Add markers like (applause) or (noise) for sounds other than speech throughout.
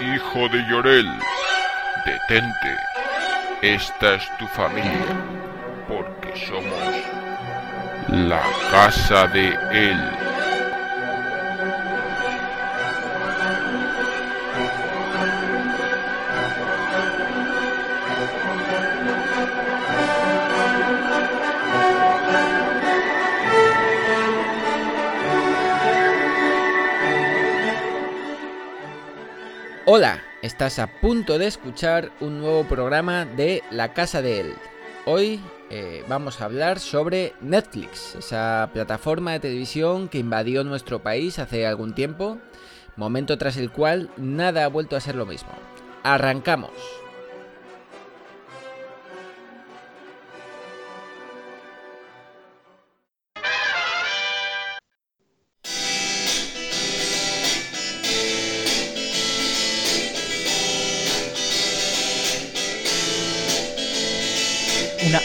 Hijo de Llorel, detente. Esta es tu familia, porque somos la casa de él. Hola, estás a punto de escuchar un nuevo programa de La Casa de Él. Hoy eh, vamos a hablar sobre Netflix, esa plataforma de televisión que invadió nuestro país hace algún tiempo, momento tras el cual nada ha vuelto a ser lo mismo. Arrancamos.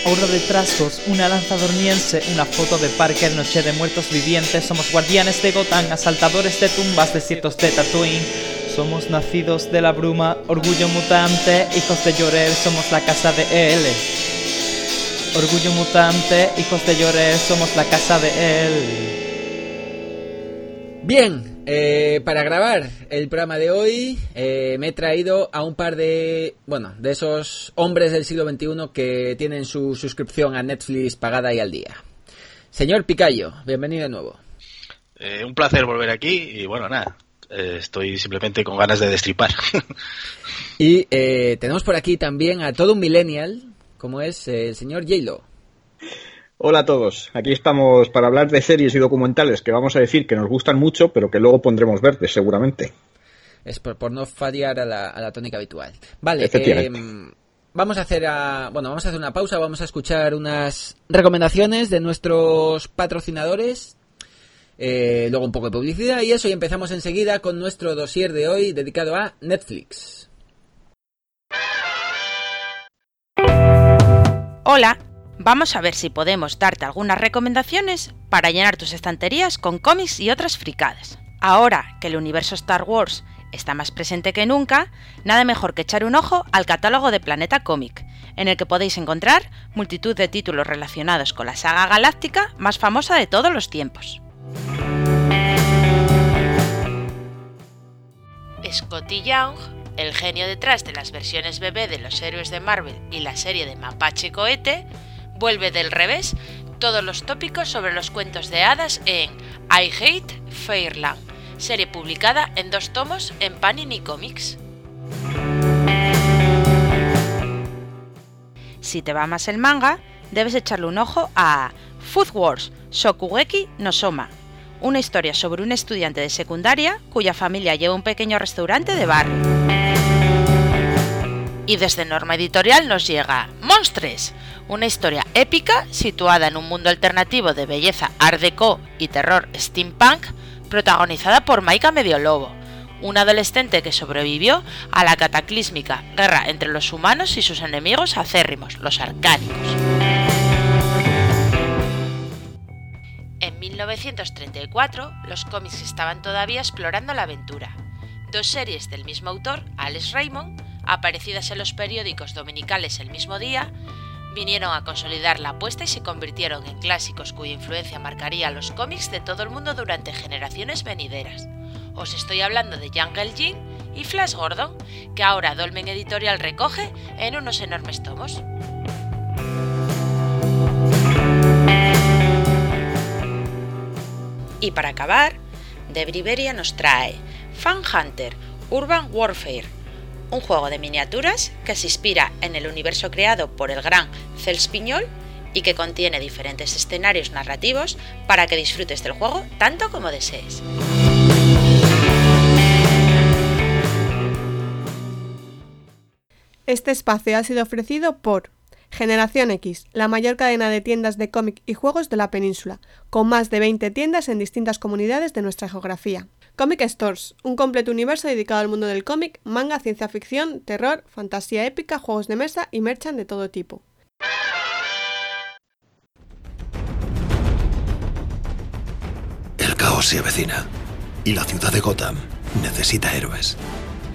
Horda de trasgos, una lanza dormiense, una foto de Parker, noche de muertos vivientes. Somos guardianes de Gotham, asaltadores de tumbas, desiertos de Tatooine. Somos nacidos de la bruma, orgullo mutante, hijos de Llorel, somos la casa de él. Orgullo mutante, hijos de Llorel, somos la casa de él. Bien, eh, para grabar el programa de hoy eh, me he traído a un par de, bueno, de esos hombres del siglo XXI que tienen su suscripción a Netflix pagada y al día. Señor Picayo, bienvenido de nuevo. Eh, un placer volver aquí y bueno, nada, eh, estoy simplemente con ganas de destripar. (laughs) Y eh, tenemos por aquí también a todo un millennial, como es eh, el señor J-Lo. Hola a todos, aquí estamos para hablar de series y documentales que vamos a decir que nos gustan mucho, pero que luego pondremos verdes seguramente. Es por, por no fallar a la, a la tónica habitual. Vale, Efectivamente. eh, vamos a hacer a, bueno, vamos a hacer una pausa, vamos a escuchar unas recomendaciones de nuestros patrocinadores. eh, luego un poco de publicidad y eso y empezamos enseguida con nuestro dossier de hoy dedicado a Netflix. Hola, vamos a ver si podemos darte algunas recomendaciones para llenar tus estanterías con cómics y otras fricadas. Ahora que el universo Star Wars está más presente que nunca, nada mejor que echar un ojo al catálogo de Planeta Comic, en el que podéis encontrar multitud de títulos relacionados con la saga galáctica más famosa de todos los tiempos. Scotty Young, el genio detrás de las versiones bebé de los héroes de Marvel y la serie de Mapache Cohete, vuelve del revés todos los tópicos sobre los cuentos de hadas en I Hate Fairyland, serie publicada en dos tomos en Panini Comics. Si te va más el manga, debes echarle un ojo a Food Wars Shokugeki no Soma, una historia sobre un estudiante de secundaria cuya familia lleva un pequeño restaurante de barrio. Y desde Norma Editorial nos llega Monstres, una historia épica situada en un mundo alternativo de belleza art y terror steampunk, protagonizada por Maika Mediolobo, un adolescente que sobrevivió a la cataclísmica guerra entre los humanos y sus enemigos acérrimos, los arcánicos. En 1934, los cómics estaban todavía explorando la aventura. Dos series del mismo autor, Alex Raymond, aparecidas en los periódicos dominicales el mismo día, vinieron a consolidar la apuesta y se convirtieron en clásicos cuya influencia marcaría los cómics de todo el mundo durante generaciones venideras. Os estoy hablando de Jungle Jean y Flash Gordon, que ahora Dolmen Editorial recoge en unos enormes tomos. Y para acabar, de Briberia nos trae Fan Hunter Urban Warfare, un juego de miniaturas que se inspira en el universo creado por el gran Cels Piñol y que contiene diferentes escenarios narrativos para que disfrutes del juego tanto como desees. Este espacio ha sido ofrecido por Generación X, la mayor cadena de tiendas de cómic y juegos de la península, con más de 20 tiendas en distintas comunidades de nuestra geografía. Comic Stores, un completo universo dedicado al mundo del cómic, manga, ciencia ficción, terror, fantasía épica, juegos de mesa y merchan de todo tipo. El caos se avecina y la ciudad de Gotham necesita héroes.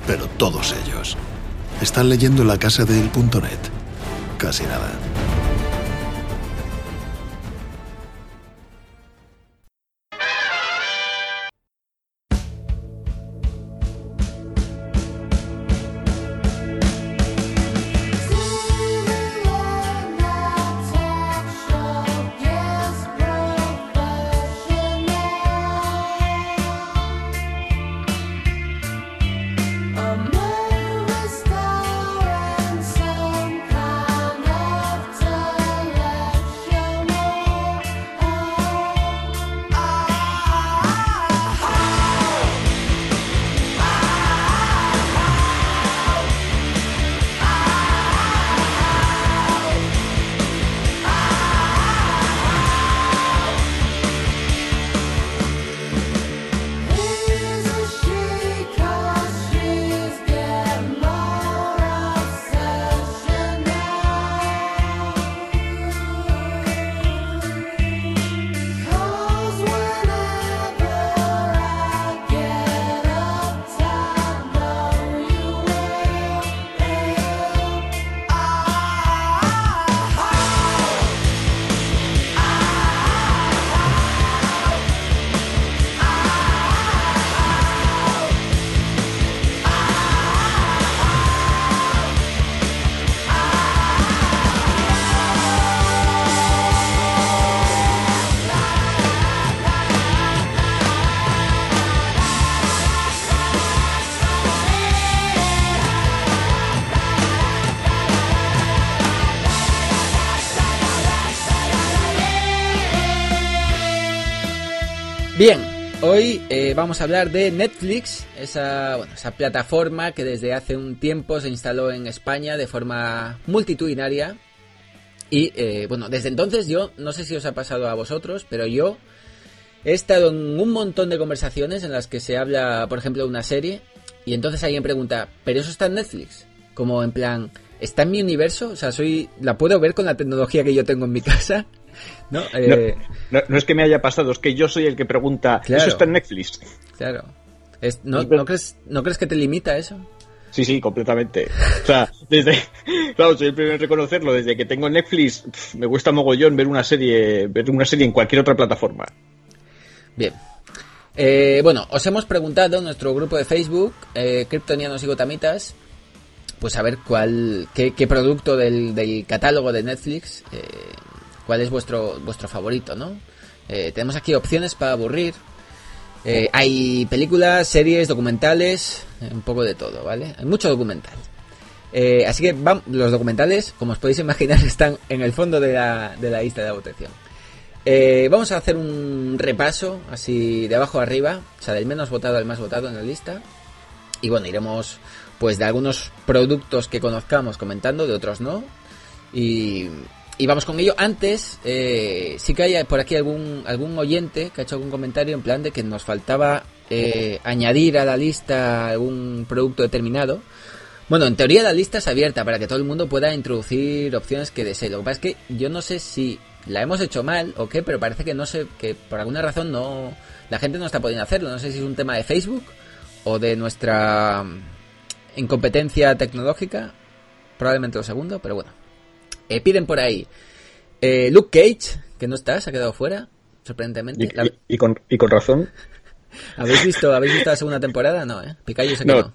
Pero todos ellos están leyendo la casa de el.net. Casi nada. Hoy eh, vamos a hablar de Netflix, esa, esa plataforma que desde hace un tiempo se instaló en España de forma multitudinaria. Y eh, bueno, desde entonces yo, no sé si os ha pasado a vosotros, pero yo he estado en un montón de conversaciones en las que se habla, por ejemplo, de una serie, y entonces alguien pregunta, ¿pero eso está en Netflix? Como en plan, ¿está en mi universo? O sea, soy, ¿la puedo ver con la tecnología que yo tengo en mi (laughs) casa? ¿No? Eh, No, no es que me haya pasado, es que yo soy el que pregunta, Claro. ¿eso está en Netflix? Claro. Es- ¿no, ¿no crees, ¿No crees que te limita eso? Sí, sí, completamente. O sea, (laughs) desde, claro, soy el primero en reconocerlo, desde que tengo Netflix, me cuesta mogollón ver una serie, ver una serie en cualquier otra plataforma. Bien. Eh, bueno, os hemos preguntado en nuestro grupo de Facebook, eh, Kryptonianos y Gotamitas, pues a ver cuál, qué, qué producto del, del catálogo de Netflix, eh, cuál es vuestro, vuestro favorito, ¿no? Eh, tenemos aquí opciones para aburrir. Eh, hay películas, series, documentales, un poco de todo, ¿vale? Hay mucho documental. Eh, así que vam- los documentales, como os podéis imaginar, (laughs) están en el fondo de la, de la lista de votación. Vamos a hacer un repaso así de abajo a arriba, o sea, del menos votado al más votado en la lista. Y bueno, iremos pues de algunos productos que conozcamos comentando, de otros no. Y, y vamos con ello. Antes, eh, sí que hay por aquí algún, algún oyente que ha hecho algún comentario en plan de que nos faltaba eh, añadir a la lista algún producto determinado. Bueno, en teoría la lista es abierta para que todo el mundo pueda introducir opciones que desee. Lo que pasa es que yo no sé si la hemos hecho mal o qué, pero parece que no sé, que por alguna razón no, la gente no está pudiendo hacerlo. No sé si es un tema de Facebook o de nuestra mm, incompetencia tecnológica. Probablemente lo segundo, pero bueno. Eh, piden por ahí eh, Luke Cage, que no está, se ha quedado fuera, sorprendentemente. Y, La- y- y con, y con razón. (laughs) ¿Habéis visto, ¿Habéis visto la segunda temporada? No, ¿eh? Picayo sé que No.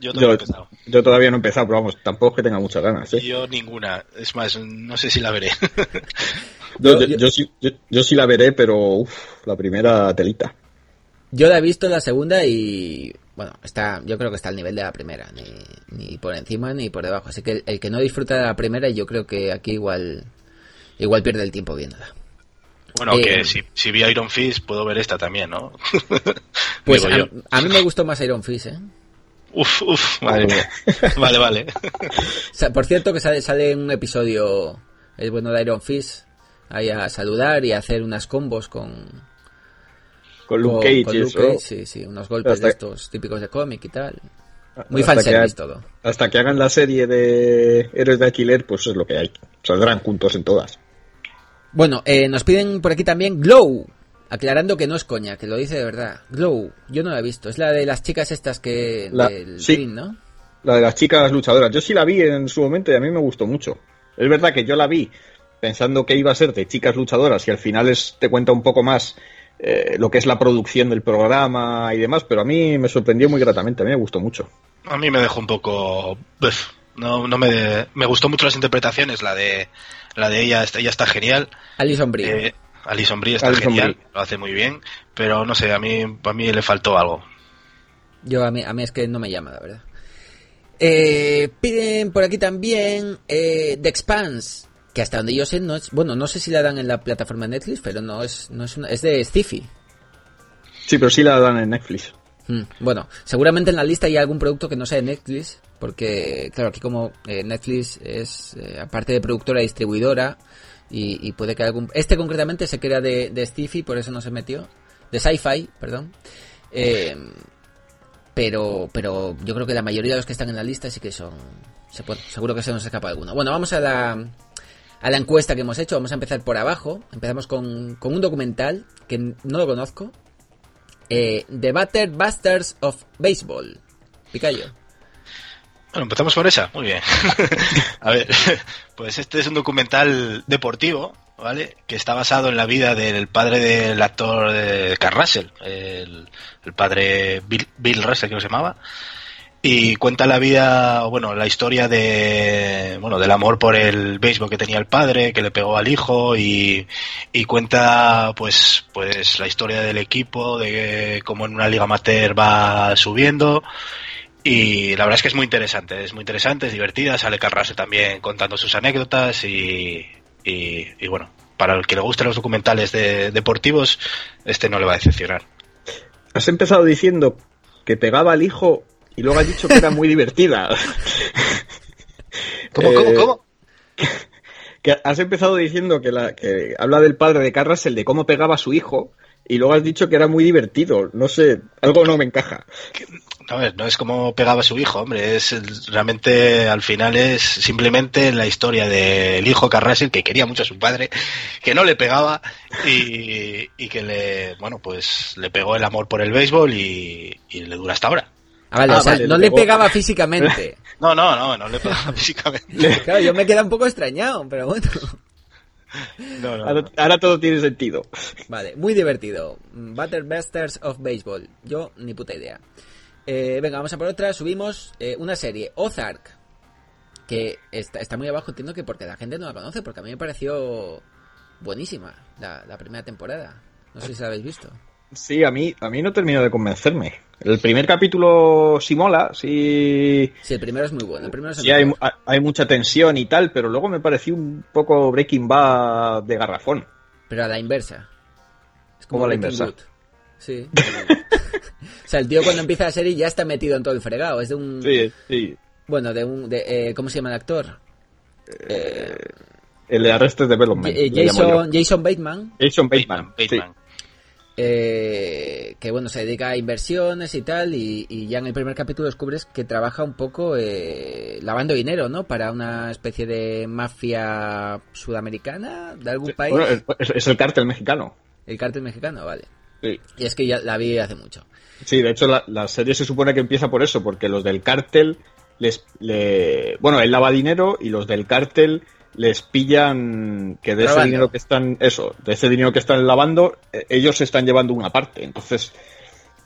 Yo todavía Yo, no he empezado. yo todavía no he empezado, pero vamos, tampoco es que tenga muchas ganas. ¿eh? Yo ninguna. Es más, no sé si la veré. (laughs) Yo, Yo- yo- yo- yo sí, yo- yo sí la veré, pero uf, la primera telita. Yo la he visto la segunda y bueno, está, yo creo que está al nivel de la primera, ni, ni por encima ni por debajo. Así que el, el que no disfruta de la primera, yo creo que aquí igual, igual pierde el tiempo viéndola. Bueno, Eh, que si, si vi Iron Fist, puedo ver esta también, ¿no? (laughs) Pues a, mí me gustó más Iron Fist, ¿eh? Uf, uf, madre mía. (laughs) Vale, vale. Por cierto que sale, sale en un episodio el bueno de Iron Fist ahí a saludar y a hacer unas combos con, Con Luke Cage con Luke. Cage, sí, sí, unos golpes Hasta- de estos típicos de cómic y tal. Muy Hasta fanservice todo. Hasta que hagan la serie de Héroes de Alquiler, pues es lo que hay. Saldrán juntos en todas. Bueno, eh, nos piden por aquí también Glow. Aclarando que no es coña, que lo dice de verdad. Glow, yo no la he visto. Es la de las chicas estas que... La- del sí. ring, ¿no? La de las chicas luchadoras. Yo sí la vi en su momento y a mí me gustó mucho. Es verdad que yo la vi pensando que iba a ser de chicas luchadoras y al final es, te cuenta un poco más eh, lo que es la producción del programa y demás, pero a mí me sorprendió muy gratamente, a mí me gustó mucho. A mí me dejó un poco. uf, no, no me, me gustó mucho las interpretaciones. La de la de ella, está- ella está genial. Alison Brie. Eh, Alison Brie está Alison genial, Brie. lo hace muy bien, pero no sé, a mí, a mí le faltó algo. Yo a mí, a mí es que no me llama, la verdad. Eh, piden por aquí también eh, The Expanse, que hasta donde yo sé no es, bueno, no sé si la dan en la plataforma de Netflix, pero no es, no es una, es de Stiffy. Sí, pero sí la dan en Netflix. Mm, Bueno, seguramente en la lista hay algún producto que no sea de Netflix, porque claro, aquí como eh, Netflix es eh, aparte de productora distribuidora y, y puede que algún este concretamente se crea de, de Stiffy, por eso no se metió, de Sci-Fi, perdón. Eh, pero pero yo creo que la mayoría de los que están en la lista sí que son se puede- seguro que se nos escapa alguno. Bueno, vamos a la a la encuesta que hemos hecho, vamos a empezar por abajo. Empezamos con, con un documental que no lo conozco, eh, The Batter Busters of Baseball. Picayo. Bueno, empezamos por esa, muy bien. (laughs) a ver, (laughs) pues este es un documental deportivo, ¿vale? Que está basado en la vida del padre del actor de Carl Russell, el, el padre Bill, Bill Russell, que se llamaba. Y cuenta la vida, bueno, la historia de, bueno, del amor por el béisbol que tenía el padre, que le pegó al hijo y, y cuenta, pues, pues la historia del equipo, de cómo en una liga amateur va subiendo y la verdad es que es muy interesante, es muy interesante, es divertida, sale Carrase también contando sus anécdotas y, y, bueno, para el que le gusten los documentales de, deportivos, este no le va a decepcionar. Has empezado diciendo que pegaba al hijo y luego has dicho que era muy divertida. (laughs) ¿Cómo, Eh, cómo, cómo? Que has empezado diciendo que, la, que habla del padre de Carras, el de cómo pegaba a su hijo, y luego has dicho que era muy divertido. No sé, algo no me encaja. Ver, no es como pegaba a su hijo, hombre, es realmente al final es simplemente la historia del hijo Carrasel que quería mucho a su padre, que no le pegaba y, y que le, bueno, pues le pegó el amor por el béisbol y, y le dura hasta ahora. Ah, vale, Ah, o sea, vale, no le pegaba físicamente. (laughs) No, no, no, no le pegaba (laughs) físicamente. Claro, yo me queda un poco extrañado, pero bueno. No, no, Ahora, no. ahora todo tiene sentido. Vale, muy divertido. Butterbusters of Baseball. Yo ni puta idea. Eh, venga, vamos a por otra. Subimos eh, una serie, Ozark. Que está, está muy abajo, entiendo que porque la gente no la conoce, porque a mí me pareció buenísima la, la primera temporada. No sé si la habéis visto. Sí, a mí, a mí no termina de convencerme. El primer capítulo sí mola, sí, Sí, el primero es muy bueno. El primero es el sí hay, mucha tensión y tal, pero luego me pareció un poco Breaking Bad de garrafón. Pero a la inversa. Es ¿Cómo a la inversa? Good. Sí. (laughs) o sea, el tío cuando empieza la serie ya está metido en todo el fregado. Es de un. Sí, sí. Bueno, de un. De, eh, ¿Cómo se llama el actor? Eh, El de Arrested Development. eh. Jason, Jason Bateman. Jason Bateman. Bateman, sí. Eh, que bueno, se dedica a inversiones y tal. Y, y ya en el primer capítulo descubres que trabaja un poco eh, lavando dinero, ¿no? Para una especie de mafia sudamericana de algún país. Bueno, es, es el cártel mexicano. El cártel mexicano, vale. Sí. Y es que ya la vi hace mucho. Sí, de hecho la, la serie se supone que empieza por eso, porque los del cártel les, le, bueno, él lava dinero y los del cártel les pillan que de ese dinero que están, eso, de ese dinero que están lavando, eh, ellos se están llevando una parte. Entonces,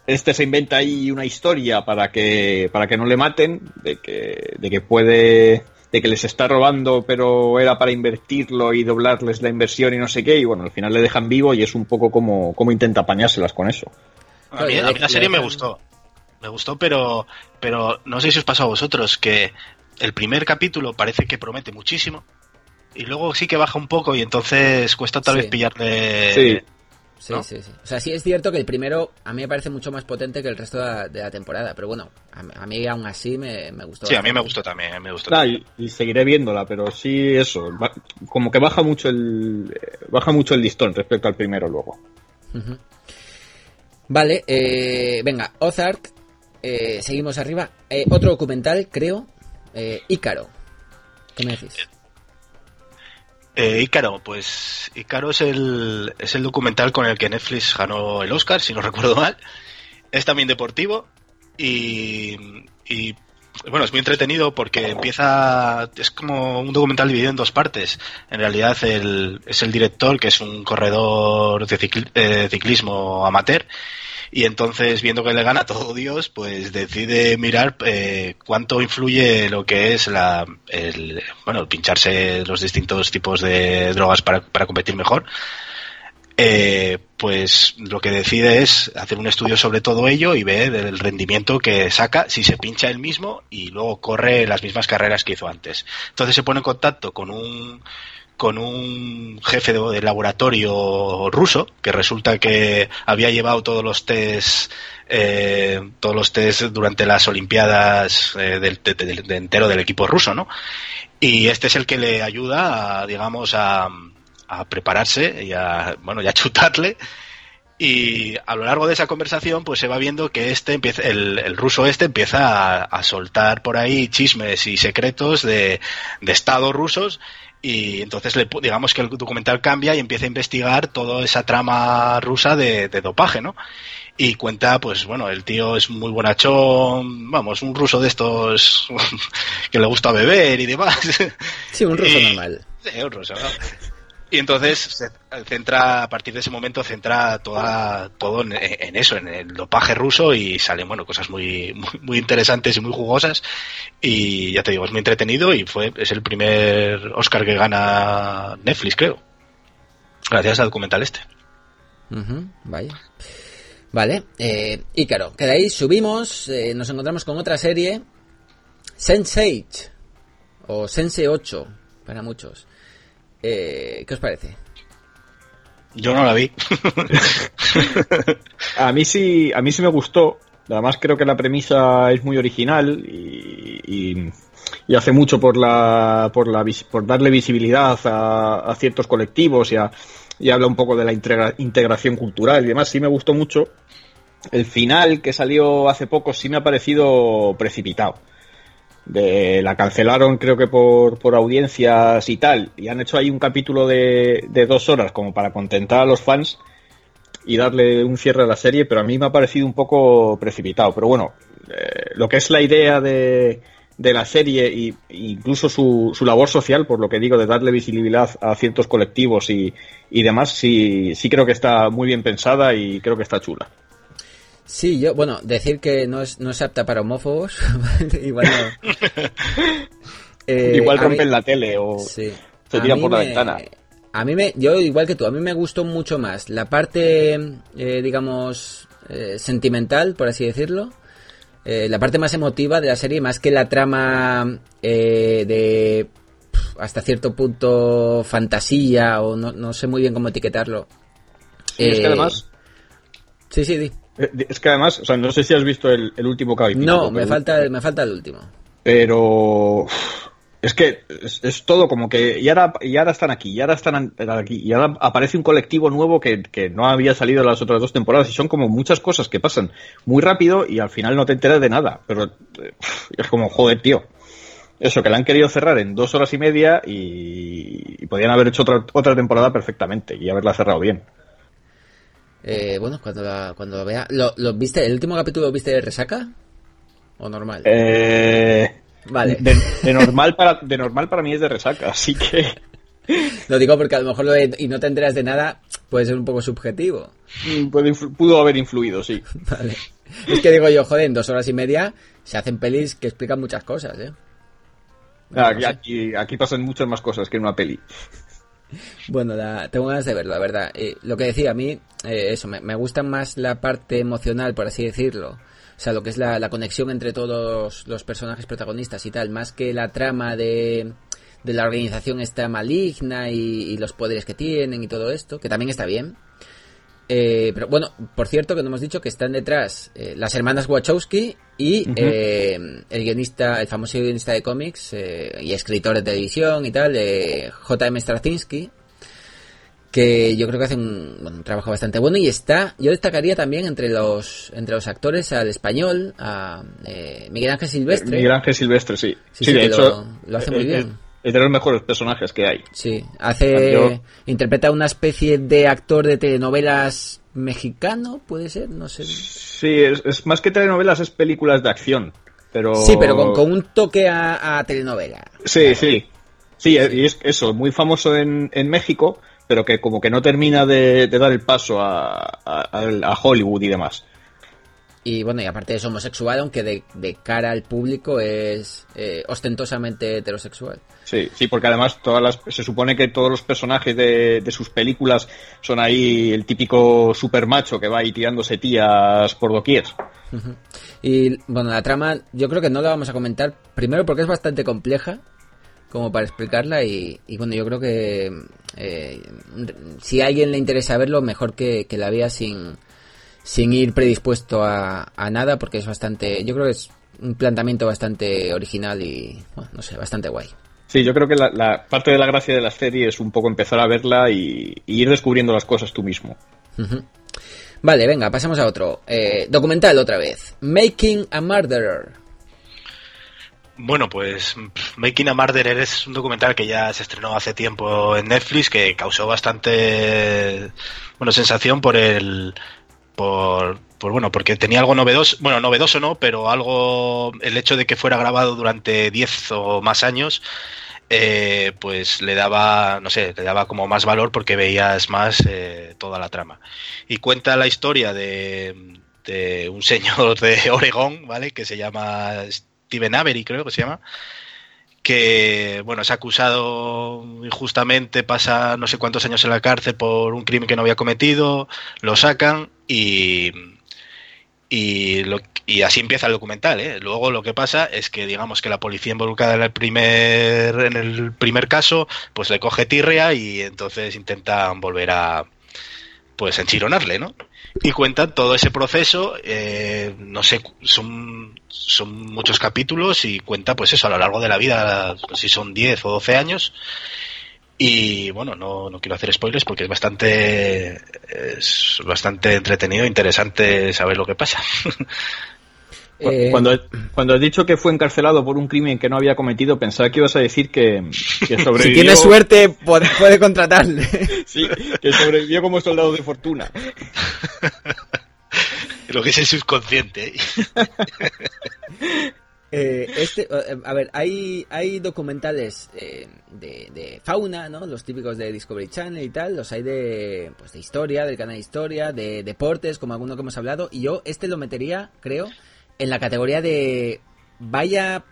este se inventa ahí una historia para que, para que no le maten, de que, de que puede, de que les está robando, pero era para invertirlo y doblarles la inversión y no sé qué, y bueno, al final le dejan vivo y es un poco como, como intenta apañárselas con eso. A mí, a mí la serie me gustó. Me gustó, pero, pero no sé si os pasó a vosotros que el primer capítulo parece que promete muchísimo y luego sí que baja un poco y entonces cuesta tal Sí. vez pillarle. Sí. Sí, ¿no? sí, sí. O sea, sí es cierto que el primero a mí me parece mucho más potente que el resto de la, de la temporada. Pero bueno, a, mí- a mí aún así me, me gustó. Sí, a mí me gustó también. Me gustó también. y, y seguiré viéndola, pero sí eso, como que baja mucho el baja mucho el listón respecto al primero luego. Vale, eh, venga, Ozark. eh, seguimos arriba. Eh, otro documental, creo. Eh, Ícaro. ¿Qué me decís? Eh, Ícaro, pues Ícaro es el, es el documental con el que Netflix ganó el Oscar, si no (laughs) recuerdo mal. Es también deportivo y, bueno, es muy entretenido porque empieza, es como un documental dividido en dos partes. En realidad el, es el director, que es un corredor de cicl- eh, ciclismo amateur, y entonces viendo que le gana todo Dios, pues decide mirar eh, cuánto influye lo que es la, el, bueno, pincharse los distintos tipos de drogas para, para competir mejor. Eh, pues lo que decide es hacer un estudio sobre todo ello y ver el rendimiento que saca si se pincha él mismo y luego corre las mismas carreras que hizo antes. Entonces se pone en contacto con un con un jefe de, laboratorio ruso que resulta que había llevado todos los test eh, todos los test durante las olimpiadas eh, del, de, de- de entero del equipo ruso no y este es el que le ayuda a, digamos a, a prepararse y a bueno y a chutarle. Y a lo largo de esa conversación pues se va viendo que este empieza el, el ruso este empieza a, soltar por ahí chismes y secretos de estados rusos y entonces le, digamos que el documental cambia y empieza a investigar toda esa trama rusa de, de dopaje, ¿no? Y cuenta, pues bueno, el tío es muy bonachón, vamos, un ruso de estos (laughs) que le gusta beber y demás. Sí, un ruso Y- normal. Sí, un ruso, ¿no? Y entonces se centra, a partir de ese momento, centra toda, todo en, eso, en el dopaje ruso y salen, bueno, cosas muy, muy, interesantes y muy jugosas. Y ya te digo, es muy entretenido y fue, es el primer Oscar que gana Netflix, creo. Gracias al documental este. Ujú, vaya. Vale, eh, Ícaro, que de ahí subimos, eh, nos encontramos con otra serie, Sense8, o Sense 8, para muchos. Eh, ¿Qué os parece? Yo no la vi. (laughs) A mí sí, a mí sí me gustó. Además creo que la premisa es muy original y, y- y hace mucho por la, por la por darle visibilidad a, a ciertos colectivos y, a- y habla un poco de la integra- integración cultural y demás. Sí me gustó mucho. El final que salió hace poco sí me ha parecido precipitado. De, la cancelaron creo que por, por audiencias y tal y han hecho ahí un capítulo de, de dos horas como para contentar a los fans y darle un cierre a la serie, pero a mí me ha parecido un poco precipitado. Pero bueno, eh, lo que es la idea de, de la serie e incluso su, su labor social, por lo que digo, de darle visibilidad a ciertos colectivos y, y demás, sí, sí creo que está muy bien pensada y creo que está chula. Sí, yo, bueno, decir que no es, no es apta para homófobos, (laughs) igual no. (laughs) Eh, Igual mí- rompen la tele o Sí. se tiran por la me- ventana. A mí me, yo igual que tú, a mí me gustó mucho más la parte, eh, digamos, eh, sentimental, por así decirlo, la parte más emotiva de la serie, más que la trama eh, de hasta cierto punto fantasía o no, no sé muy bien cómo etiquetarlo. Sí, es que además, Sí, sí, di. Eh, es que además, o sea, no sé si has visto el, el último capítulo. No, me falta, me falta el último. pero es que es, es todo como que y ahora, y ahora están aquí, y ahora están aquí, y ahora aparece un colectivo nuevo que, que no había salido en las otras dos temporadas, y son como muchas cosas que pasan muy rápido y al final no te enteras de nada, pero eh, es como, joder, tío. Eso, que la han querido cerrar en dos horas y media y, y podían haber hecho otra, otra temporada perfectamente y haberla cerrado bien. Eh, bueno, cuando la, cuando lo vea. ¿Lo, lo viste? ¿El último capítulo lo viste de resaca? ¿O normal? Eh, vale. de, de normal para, de normal para mí es de resaca, así que (laughs) Lo digo porque a lo mejor lo de- y no te enteras de nada puede ser un poco subjetivo. mm, puede pudo haber influido, sí. (laughs) Vale. Es que digo yo, joder, en dos horas y media se hacen pelis que explican muchas cosas, ¿eh? Ah, No sé. aquí, aquí pasan muchas más cosas que en una peli. Bueno, la- tengo ganas de verlo, la verdad. Eh, lo que decía, a mí, eh, eso, me, me gusta más la parte emocional, por así decirlo. O sea, lo que es la, la conexión entre todos los personajes protagonistas y tal, más que la trama de, de la organización esta maligna y, y los poderes que tienen y todo esto, que también está bien. Eh, pero bueno, por cierto que no hemos dicho que están detrás eh, las hermanas Wachowski y eh, el guionista, el famoso guionista de cómics eh, y escritor de televisión y tal, eh, J.M. Straczynski, que yo creo que hace un, bueno, un trabajo bastante bueno y está, yo destacaría también entre los entre los actores al español, a eh, Miguel Ángel Silvestre. Miguel Ángel Silvestre, sí. Sí, Sí, sí, de hecho. lo- lo hace muy bien. Es de los mejores personajes que hay. Sí, hace. Yo- Interpreta una especie de actor de telenovelas mexicano, puede ser, no sé. Sí, es, es más que telenovelas, es películas de acción. Pero... Sí, pero con, con un toque a, a telenovela. Sí, sí. Sí, y es eso, muy famoso en, en México, pero que como que no termina de, de dar el paso a, a- a Hollywood y demás. Y bueno, y aparte es homosexual, aunque de, de cara al público es eh, ostentosamente heterosexual. Sí, sí, porque además todas las, se supone que todos los personajes de, de sus películas son ahí el típico super macho que va ahí tirándose tías por doquier. Y bueno, la trama yo creo que no la vamos a comentar, primero porque es bastante compleja, como para explicarla, y, y bueno, yo creo que eh, si a alguien le interesa verlo, mejor que, que la vea sin, sin ir predispuesto a, a nada, porque es bastante, yo creo que es un planteamiento bastante original y, bueno, no sé, bastante guay. Sí, yo creo que la, la parte de la gracia de la serie es un poco empezar a verla y, y ir descubriendo las cosas tú mismo. Vale, venga, pasamos a otro. Eh, documental otra vez. Making a Murderer. Bueno, pues Making a Murderer es un documental que ya se estrenó hace tiempo en Netflix que causó bastante bueno sensación por el por, bueno porque tenía algo novedoso bueno novedoso no pero algo el hecho de que fuera grabado durante 10 o más años eh, pues le daba no sé le daba como más valor porque veías más eh, toda la trama. Y cuenta la historia de, de un señor de (laughs) Oregón vale que se llama Steven Avery, creo que se llama, que bueno, es acusado injustamente, pasa no sé cuántos años en la cárcel por un crimen que no había cometido, lo sacan y y, lo- y así empieza el documental. ¿eh? Luego lo que pasa es que digamos que la policía involucrada en el primer en el primer caso, pues le coge tirria y entonces intentan volver a pues enchironarle, ¿no? Y cuentan todo ese proceso, eh, no sé, son, son muchos capítulos y cuenta pues eso a lo largo de la vida, si son 10 o 12 años. Y bueno, no, no quiero hacer spoilers porque es bastante, es bastante entretenido e interesante saber lo que pasa. (laughs) Eh, Cuando, cuando has dicho que fue encarcelado por un crimen que no había cometido, pensaba que ibas a decir que, que (laughs) sobrevivió. si tiene suerte, puede, puede contratarle. (laughs) Sí, que sobrevivió como soldado de fortuna. lo que es el subconsciente. ¿eh? Eh, este, eh, a ver, hay, hay documentales eh, de, de fauna, ¿no? Los típicos de Discovery Channel y tal. Los hay de, pues, de historia, del canal Historia, de deportes, como alguno que hemos hablado. Y yo este lo metería, creo, en la categoría de vaya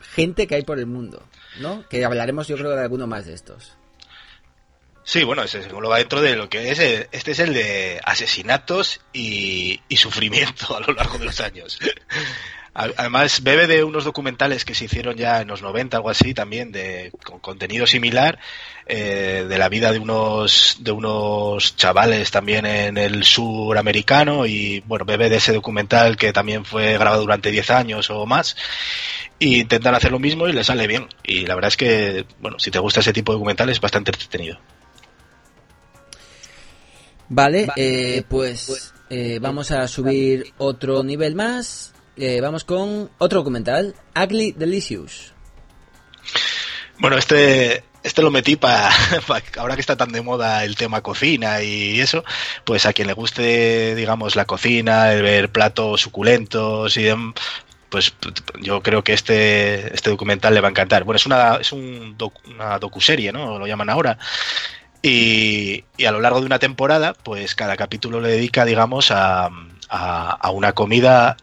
gente que hay por el mundo, ¿no? Que hablaremos yo creo de alguno más de estos. Sí, bueno, ese se engloba dentro de lo que es. eh, Este es el de asesinatos y sufrimiento a lo largo de los años. Además, bebe de unos documentales que se hicieron ya en los 90, algo así, también, de, con contenido similar, eh, de la vida de unos, de unos chavales también en el sur americano, y bueno, bebe de ese documental que también fue grabado durante 10 años o más, y intentan hacer lo mismo y le sale bien. Y la verdad es que, bueno, si te gusta ese tipo de documentales, es bastante entretenido. Vale, eh, pues eh, vamos a subir otro nivel más. Eh, vamos con otro documental, Ugly Delicious. Bueno, este, este lo metí para (laughs) ahora que está tan de moda el tema cocina y eso, pues a quien le guste, digamos, la cocina, el ver platos suculentos y pues yo creo que este, este documental le va a encantar. Bueno, es una, es un doc- una docuserie, ¿no? Lo llaman ahora. Y, y a lo largo de una temporada, pues cada capítulo le dedica, digamos, a, a, a una comida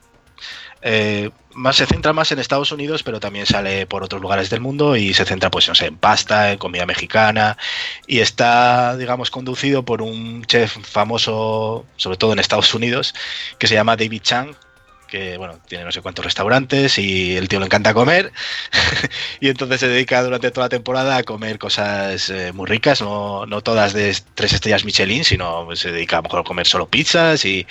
eh, más se centra más en Estados Unidos, pero también sale por otros lugares del mundo y se centra, pues, no sé, en pasta, en comida mexicana y está, digamos, conducido por un chef famoso, sobre todo en Estados Unidos, que se llama David Chang que bueno, tiene no sé cuántos restaurantes y el tío le encanta comer (laughs) y entonces se dedica durante toda la temporada a comer cosas eh, muy ricas, no, no todas de tres estrellas Michelin, sino se dedica a lo mejor a comer solo pizzas y,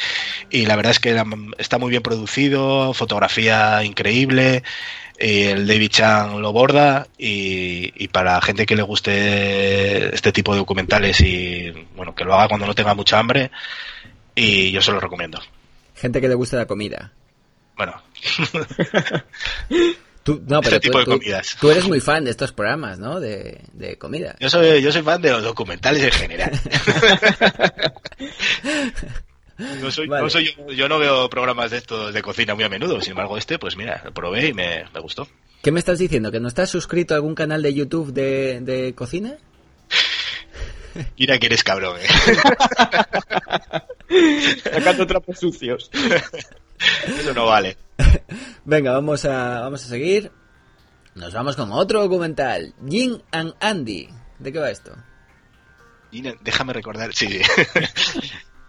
y la verdad es que está muy bien producido, fotografía increíble, y el David Chan lo borda y, y para gente que le guste este tipo de documentales y bueno, que lo haga cuando no tenga mucha hambre y yo se lo recomiendo. Gente que le gusta la comida. Bueno, (laughs) Tú, no, pero Ese tipo tú, de tú- comidas. tú eres muy fan de estos programas, ¿no? De, de comida. Yo soy, yo soy fan de los documentales en general. (laughs) No soy, Vale. no soy yo, yo no veo programas de estos de cocina muy a menudo, sin embargo este, pues mira, lo probé y me, me gustó. ¿Qué me estás diciendo? ¿Que no estás suscrito a algún canal de YouTube de, de cocina? (laughs) Mira que eres cabrón, ¿eh? Sacando trapos sucios. (laughs) Eso no vale. (laughs) Venga, vamos a, vamos a seguir. Nos vamos con otro documental. Jin and Andy. ¿De qué va esto? Déjame recordar, sí. (laughs)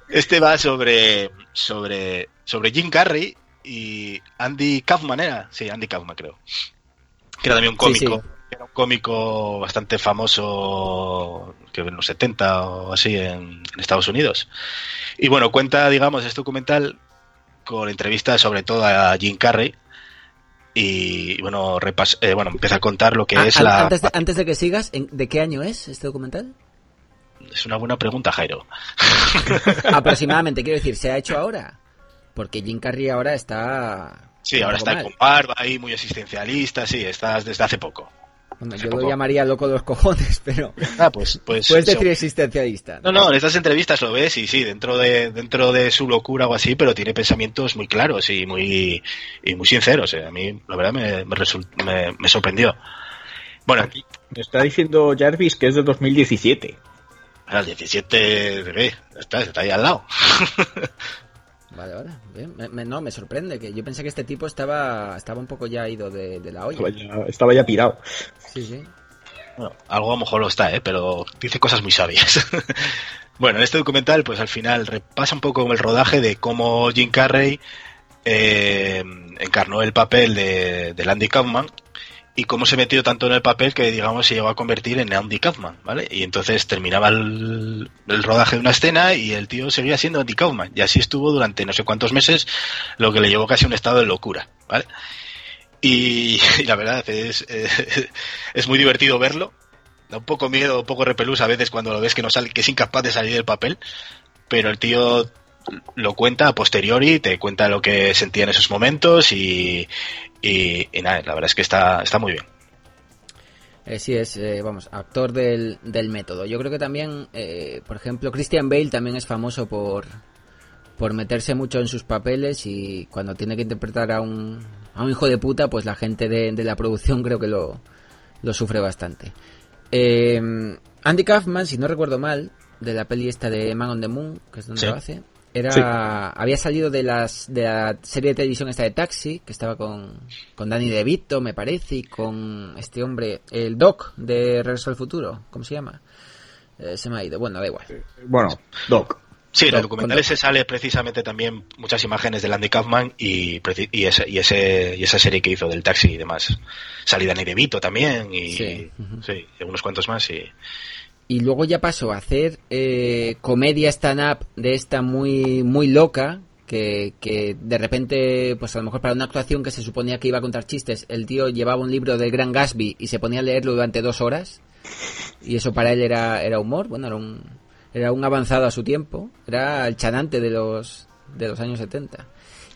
Este va sobre, sobre, sobre Jim Carrey y Andy Kaufman, ¿era? Sí, Andy Kaufman creo. Que era también un Sí, cómico. Era un cómico bastante famoso, que en los 70 o así en, en Estados Unidos. Y bueno, cuenta, digamos, este documental con entrevistas sobre todo a Jim Carrey. Y bueno, repas- eh, bueno, empieza a contar lo que Ah, es la... antes, de, antes de que sigas, ¿en- ¿de qué año es este documental? Es una buena pregunta, Jairo. (laughs) Aproximadamente, quiero decir, ¿se ha hecho ahora? Porque Jim Carrey ahora está... Sí, ahora está mal. con barba ahí, muy existencialista, sí, está desde hace poco. Bueno, yo poco. lo llamaría loco de los cojones, (laughs) pero... Ah, pues, pues, Puedes decir existencialista. No, no, en estas entrevistas lo ves y sí, dentro de, dentro de su locura o así, pero tiene pensamientos muy claros y muy, y muy sinceros. eh. A mí, la verdad, me, me, result- me- me sorprendió. Bueno, aquí, Me está diciendo Jarvis que es del 2017. al 17 de qué? está, está ahí al lado. (laughs) Vale, vale. bien. Me- me- no, me sorprende que yo pensé que este tipo estaba estaba un poco ya ido de, de la olla. Estaba ya, estaba ya pirado. Sí, sí. Bueno, algo a lo mejor lo está, ¿eh? pero dice cosas muy sabias. (laughs) bueno, en este documental, pues al final repasa un poco el rodaje de cómo Jim Carrey eh, encarnó el papel de, de Andy Kaufman y cómo se metió tanto en el papel que, digamos, se llegó a convertir en Andy Kaufman, ¿vale? Y entonces terminaba el, rodaje de una escena y el tío seguía siendo Andy Kaufman. Y así estuvo durante no sé cuántos meses, lo que le llevó casi a un estado de locura, ¿vale? Y, y la verdad es, eh, (laughs) es muy divertido verlo. Da un poco miedo, un poco repelús a veces cuando lo ves que no sale, que es incapaz de salir del papel. Pero el tío lo cuenta a posteriori, te cuenta lo que sentía en esos momentos y, y, y nada, la verdad es que está, está muy bien. Eh, sí, es, eh, vamos, actor del, del método. Yo creo que también, eh, por ejemplo, Christian Bale también es famoso por, por meterse mucho en sus papeles y cuando tiene que interpretar a un, a un hijo de puta, pues la gente de, de la producción creo que lo, lo sufre bastante. Eh, Andy Kaufman, si no recuerdo mal, de la peli esta de Man on the Moon, que es donde Sí. lo hace, era, Sí. había salido de, las, de la serie de televisión esta de Taxi, que estaba con, con Danny DeVito, me parece, y con este hombre, el Doc de Regreso al Futuro, ¿cómo se llama? Eh, se me ha ido, bueno, da igual. Bueno, Doc. Sí, en el Doc, documental ese sale precisamente también muchas imágenes de Andy Kaufman y, y, ese, y, ese, y esa serie que hizo del taxi y demás. Salida Danny DeVito también y Sí, sí, y algunos cuantos más y Y luego ya pasó a hacer eh, comedia stand-up de esta muy, muy loca, que, que de repente, pues a lo mejor para una actuación que se suponía que iba a contar chistes, el tío llevaba un libro del Gran Gatsby y se ponía a leerlo durante dos horas. Y eso para él era, era humor, bueno, era un, era un avanzado a su tiempo, era el chanante de los, de los años 70.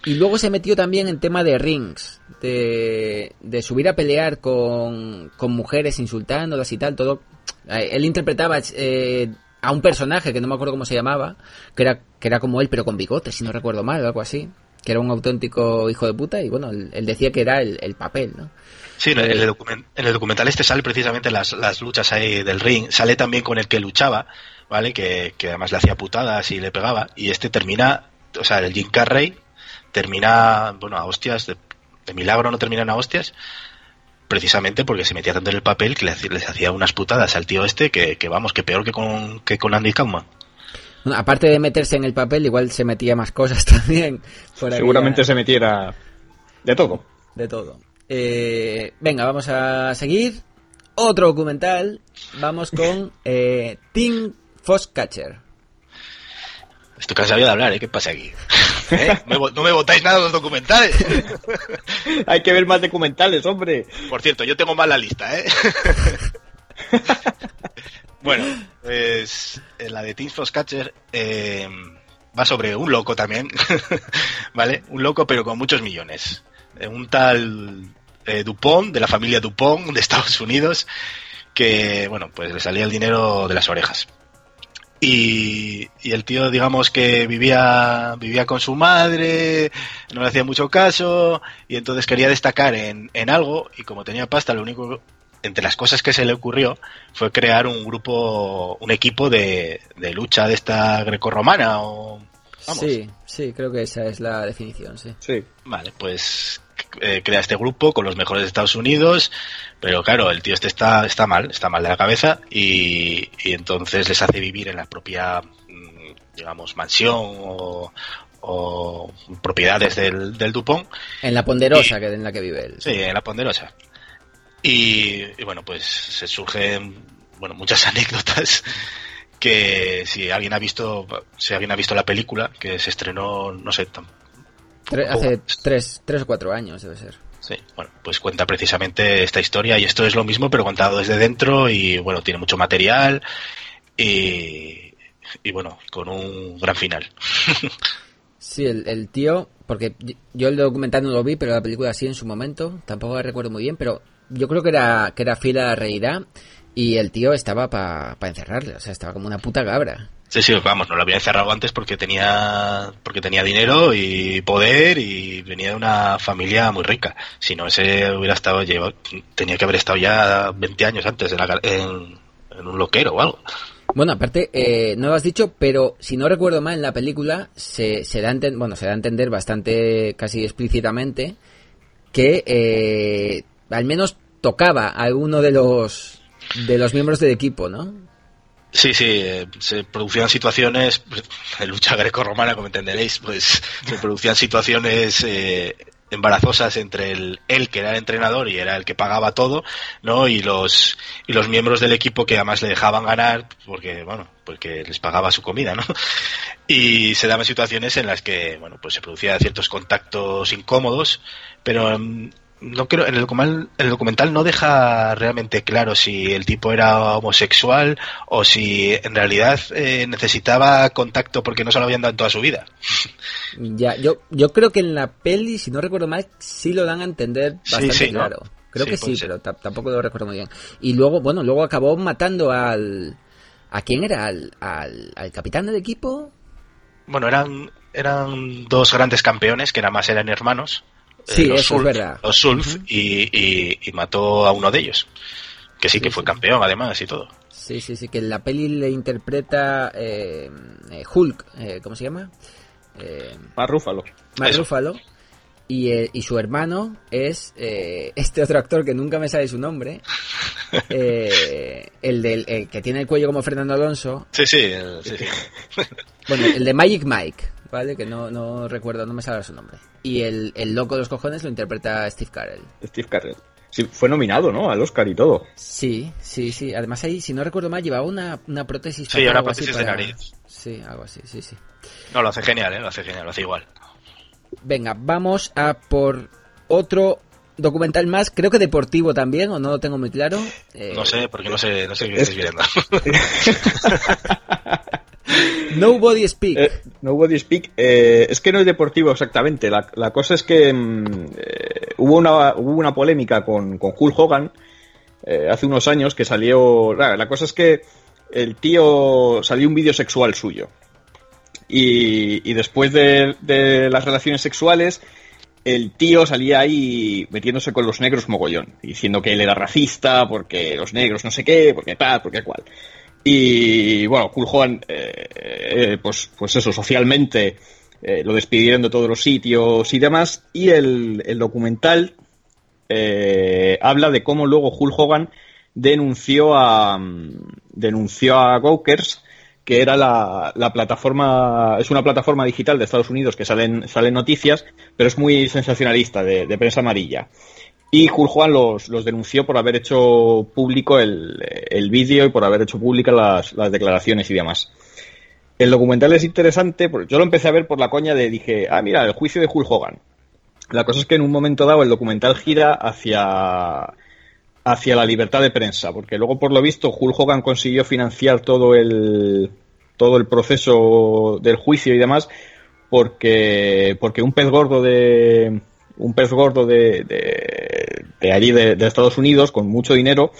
Y luego se metió también en tema de rings, de, de subir a pelear con, con mujeres insultándolas y tal, todo. Eh, Él interpretaba eh, a un personaje que no me acuerdo cómo se llamaba, que era, que era como él, pero con bigote, si no recuerdo mal, o algo así. Que era un auténtico hijo de puta y bueno, él, él decía que era el, el papel, ¿no? Sí, en el, Eh, en el documental este sale precisamente las, las luchas ahí del ring, sale también con el que luchaba, ¿vale? Que, que además le hacía putadas y le pegaba, y este termina, o sea, el Jim Carrey termina, bueno, a hostias, de, de milagro no terminan a hostias, precisamente porque se metía tanto en el papel que les hacía unas putadas al tío este que, que vamos, que peor que con, que con Andy Kaufman. Bueno, aparte de meterse en el papel, igual se metía más cosas (laughs) también. por Seguramente se metiera de todo. De todo. Eh, venga, vamos a seguir. Otro documental. Vamos con (laughs) eh, Tim Foxcatcher. Estoy cansado de hablar, ¿eh? ¿Qué pasa aquí? ¿Eh? ¿Me vo- ¿No me votáis nada los documentales? (laughs) Hay que ver más documentales, hombre. Por cierto, yo tengo mal la lista, ¿eh? (laughs) bueno, pues eh, la de Team Foxcatcher eh, va sobre un loco también, (laughs) ¿vale? Un loco pero con muchos millones. Un tal eh, Dupont, de la familia Dupont de Estados Unidos, que, bueno, pues le salía el dinero de las orejas. Y, y, el tío, digamos que vivía, vivía con su madre, no le hacía mucho caso, y entonces quería destacar en, en algo, y como tenía pasta, lo único, entre las cosas que se le ocurrió, fue crear un grupo, un equipo de, de lucha de esta grecorromana, o... Vamos. Sí, sí, creo que esa es la definición, sí. Sí. Vale, pues eh, crea este grupo con los mejores de Estados Unidos, pero claro, el tío este está, está mal, está mal de la cabeza y, y entonces les hace vivir en la propia, mm, digamos, mansión o, o propiedades del, del, Dupont. En la ponderosa y, que en la que vive él. Sí, en la ponderosa. Y, y bueno, pues se surgen bueno, muchas (laughs) anécdotas que si alguien ha visto si alguien ha visto la película que se estrenó no sé Tre hace tres, tres o cuatro años debe ser. Sí, bueno, pues cuenta precisamente esta historia y esto es lo mismo pero contado desde dentro y bueno, tiene mucho material y, y bueno, con un gran final. (laughs) sí, el, el, tío, porque yo el documental no lo vi, pero la película sí en su momento, tampoco la recuerdo muy bien, pero yo creo que era, que era fiel a la realidad y el tío estaba para pa encerrarle, o sea, estaba como una puta cabra. Sí, sí, vamos, no lo había encerrado antes porque tenía porque tenía dinero y poder y venía de una familia muy rica. Si no, ese hubiera estado llevado, tenía que haber estado ya 20 años antes en, la, en, un loquero o algo. Bueno, aparte, eh, no lo has dicho, pero si no recuerdo mal, en la película se, se, da, bueno, se da a entender bastante, casi explícitamente, que eh, al menos tocaba a alguno de los de los miembros del equipo, ¿no? Sí, sí, eh, se producían situaciones, pues, en (laughs) lucha greco-romana, como entenderéis, pues se producían situaciones eh, embarazosas entre el, él, que era el entrenador y era el que pagaba todo, ¿no? Y los, y los miembros del equipo que además le dejaban ganar porque, bueno, porque les pagaba su comida, ¿no? (laughs) Y se daban situaciones en las que, bueno, pues se producían ciertos contactos incómodos, pero no creo, en el documental, el documental no deja realmente claro si el tipo era homosexual o si en realidad eh, necesitaba contacto porque no se lo habían dado en toda su vida. Ya, yo, yo creo que en la peli, si no recuerdo mal, sí lo dan a entender bastante sí, sí, claro. ¿no? Creo Sí, que sí, ser. pero ta- tampoco lo recuerdo muy bien. Y luego, bueno, luego acabó matando al... ¿A quién era? ¿Al, al, al capitán del equipo? Bueno, eran, eran dos grandes campeones que nada más eran hermanos. Eh, Sí, los eso es verdad. Los Sulf y, y- y mató a uno de ellos. Que sí, Sí, que fue sí. campeón además y todo. Sí, sí, sí, que en la peli le interpreta eh, eh, Hulk, eh, ¿cómo se llama? Eh, Más Rúfalo. Mark Eso. Ruffalo. Y, eh, y su hermano es eh, (laughs) este otro actor que nunca me sale su nombre. (laughs) eh, el del el que tiene el cuello como Fernando Alonso. Sí, sí, el- sí, sí. Bueno, el de Magic Mike, ¿vale? Que no, no recuerdo, no me sale su nombre. Y el, el loco de los cojones lo interpreta Steve Carell. Steve Carell. Sí, fue nominado, ¿no? Al Oscar y todo. Sí, sí, sí. Además ahí, si no recuerdo mal, llevaba una, una prótesis. Sí, una algo así prótesis de para- nariz. Sí, algo así, sí, sí. No, lo hace genial, ¿eh? Lo hace genial, lo hace igual. Venga, vamos a por otro documental más, creo que deportivo también, o no lo tengo muy claro. Eh, No sé, porque no sé, no sé qué Es- estáis viendo. (laughs) (laughs) (laughs) Nobody Speak. Eh, Nobody Speak. eh, es que no es deportivo exactamente. La, cosa es que mm, eh, hubo, una, hubo una polémica con, con Hulk Hogan eh, hace unos años que salió. La, la cosa es que el tío salió un vídeo sexual suyo. Y, y después de, de las relaciones sexuales, el tío salía ahí metiéndose con los negros mogollón, diciendo que él era racista, porque los negros no sé qué, porque tal, porque cual. Y bueno, Hulk Hogan, eh, eh, pues, pues eso, socialmente eh, lo despidieron de todos los sitios y demás. Y el, el documental eh, habla de cómo luego Hulk Hogan denunció a mm, denunció a Gawkers que era la, la plataforma es una plataforma digital de Estados Unidos que salen salen noticias pero es muy sensacionalista de, de prensa amarilla y Hogan los, los denunció por haber hecho público el, vídeo y por haber hecho públicas las, declaraciones y demás. El documental es interesante, yo lo empecé a ver por la coña de dije, ah, mira, el juicio de Hulk Hogan. La cosa es que en un momento dado el documental gira hacia, hacia la libertad de prensa, porque luego por lo visto Hulk Hogan consiguió financiar todo el, todo el proceso del juicio y demás, porque, porque un pez gordo de, un pez gordo de, de, de allí de, de Estados Unidos con mucho dinero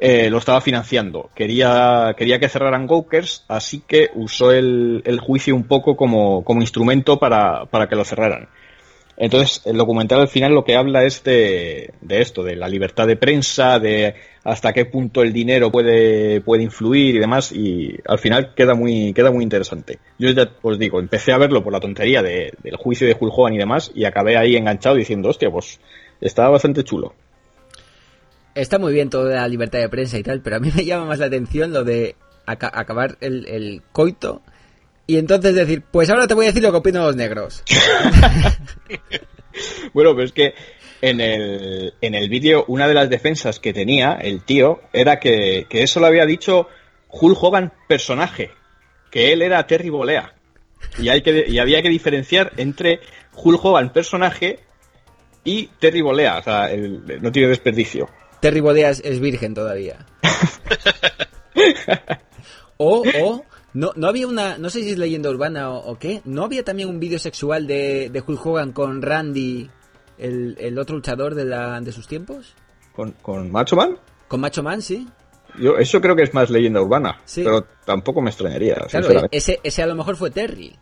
eh, lo estaba financiando. Quería, quería que cerraran Gokers, así que usó el, el juicio un poco como, como instrumento para, para que lo cerraran. Entonces, el documental al final lo que habla es de, de, esto, de la libertad de prensa, de hasta qué punto el dinero puede, puede influir y demás, y al final queda muy, queda muy interesante. Yo ya os digo, empecé a verlo por la tontería de, del juicio de Hulk Hogan y demás, y acabé ahí enganchado diciendo, hostia, pues estaba bastante chulo. Está muy bien toda la libertad de prensa y tal, pero a mí me llama más la atención lo de aca acabar el, el coito y entonces decir, pues ahora te voy a decir lo que opino los negros. (laughs) bueno, pero es que en el, en el vídeo una de las defensas que tenía el tío era que, que, eso lo había dicho Hulk Hogan personaje, que él era Terry Bolea. Y, hay que, y había que diferenciar entre Hulk Hogan personaje y Terry Bolea. O sea, el, no tiene desperdicio. Terry Bolea es, es virgen todavía. (laughs) o, o no, no había una, no sé si es leyenda urbana o, o qué, no había también un vídeo sexual de, de Hulk Hogan con Randy, el, el otro luchador de, la, de sus tiempos. ¿Con, ¿Con Macho Man? Con Macho Man, sí. Yo, eso creo que es más leyenda urbana, sí. pero tampoco me extrañaría. Claro, ese, ese a lo mejor fue Terry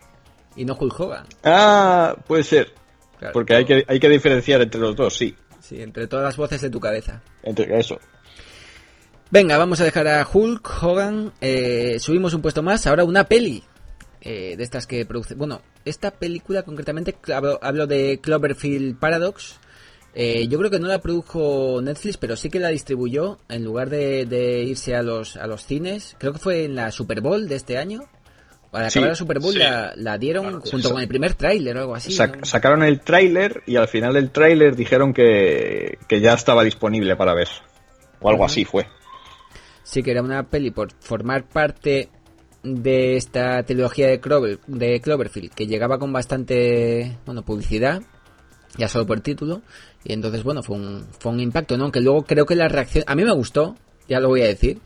y no Hulk Hogan. Ah, puede ser. Claro, porque hay que, hay que diferenciar entre los dos, sí. Sí, entre todas las voces de tu cabeza. Entre eso. Venga, vamos a dejar a Hulk Hogan. Eh, subimos un puesto más. Ahora una peli. Eh, de estas que produce. Bueno, esta película concretamente hablo, hablo de Cloverfield Paradox. Eh, yo creo que no la produjo Netflix, pero sí que la distribuyó en lugar de, de, irse a los, a los cines. Creo que fue en la Super Bowl de este año. Para acabar sí, la Super Bowl sí. la, la, dieron claro, junto con el primer tráiler o algo así. Sac ¿no? Sacaron el tráiler y al final del tráiler dijeron que, que, ya estaba disponible para ver. O algo uh -huh. así fue. Sí, que era una peli por formar parte de esta trilogía de, Clover, de Cloverfield, que llegaba con bastante bueno publicidad, ya solo por título, y entonces, bueno, fue un, fue un impacto, ¿no? Aunque luego creo que la reacción, a mí me gustó, ya lo voy a decir,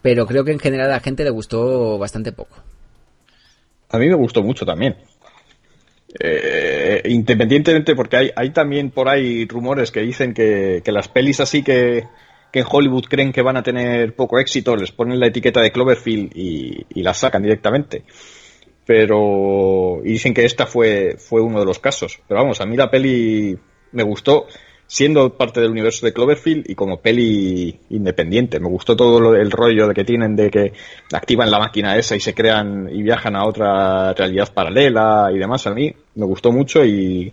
pero creo que en general a la gente le gustó bastante poco. A mí me gustó mucho también. Eh, independientemente, porque hay, hay también por ahí rumores que dicen que, que las pelis así que, que en Hollywood creen que van a tener poco éxito, les ponen la etiqueta de Cloverfield y, la sacan directamente. Pero y dicen que esta fue, fue uno de los casos. Pero vamos, a mí la peli me gustó siendo parte del universo de Cloverfield y como peli independiente. Me gustó todo lo, el rollo de que tienen de que activan la máquina esa y se crean y viajan a otra realidad paralela y demás. A mí me gustó mucho y,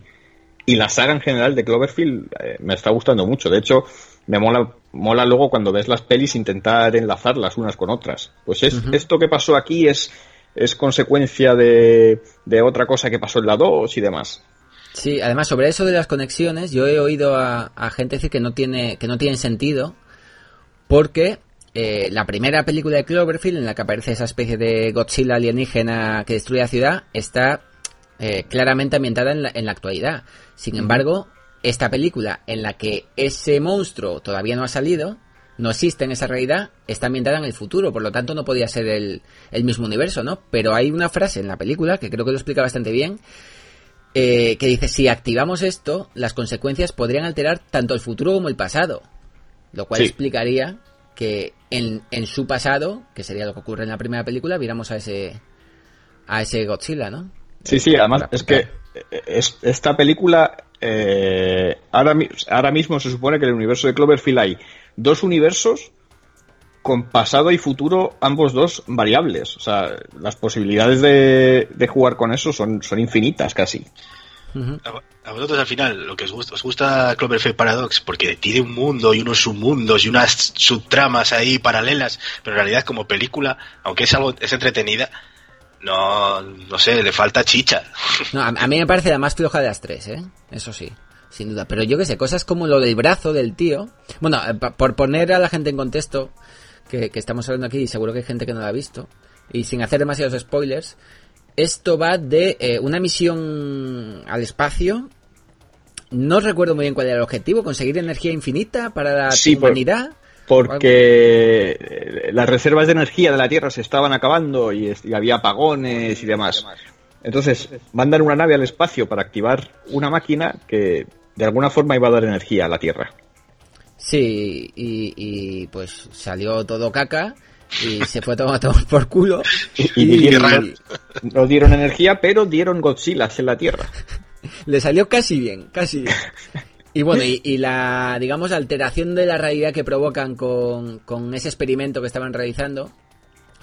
y la saga en general de Cloverfield eh, me está gustando mucho. De hecho, me mola, mola luego cuando ves las pelis intentar enlazarlas unas con otras. Pues es, uh -huh. esto que pasó aquí es, es consecuencia de, de otra cosa que pasó en la 2 y demás. Sí, además sobre eso de las conexiones, yo he oído a, a gente decir que no tiene que no tiene sentido porque eh, la primera película de Cloverfield en la que aparece esa especie de Godzilla alienígena que destruye la ciudad está eh, claramente ambientada en la, en la actualidad. Sin embargo, esta película en la que ese monstruo todavía no ha salido, no existe en esa realidad, está ambientada en el futuro, por lo tanto no podía ser el, el mismo universo, ¿no? Pero hay una frase en la película que creo que lo explica bastante bien, eh, que dice, si activamos esto, las consecuencias podrían alterar tanto el futuro como el pasado. Lo cual sí. explicaría que en, en, su pasado, que sería lo que ocurre en la primera película, viéramos a ese a ese Godzilla, ¿no? Sí, sí, además es que es, esta película eh, ahora, ahora mismo se supone que en el universo de Cloverfield hay dos universos con pasado y futuro, ambos dos variables. O sea, las posibilidades de, de jugar con eso son, son infinitas casi. Uh -huh. a, a, vosotros al final lo que os gusta, os gusta Cloverfield Paradox porque tiene un mundo y unos submundos y unas subtramas ahí paralelas, pero en realidad como película, aunque es algo es entretenida, no, no sé, le falta chicha. No, a, a, mí me parece la más floja de las tres, ¿eh? Eso sí, sin duda. Pero yo que sé, cosas como lo del brazo del tío. Bueno, eh, por poner a la gente en contexto, que, que, estamos hablando aquí y seguro que hay gente que no la ha visto, y sin hacer demasiados spoilers, esto va de eh, una misión al espacio. No recuerdo muy bien cuál era el objetivo, conseguir energía infinita para la sí, humanidad. Por, porque las reservas de energía de la Tierra se estaban acabando y, y había apagones y demás. Entonces, mandan una nave al espacio para activar una máquina que de alguna forma iba a dar energía a la Tierra. Sí, y, y pues salió todo caca y se fue todo a tomar por culo. Y, y dieron- no dieron energía, pero dieron Godzilla en la Tierra. (laughs) Le salió casi bien, casi bien. (laughs) Y bueno, y, y la, digamos, alteración de la realidad que provocan con, con ese experimento que estaban realizando,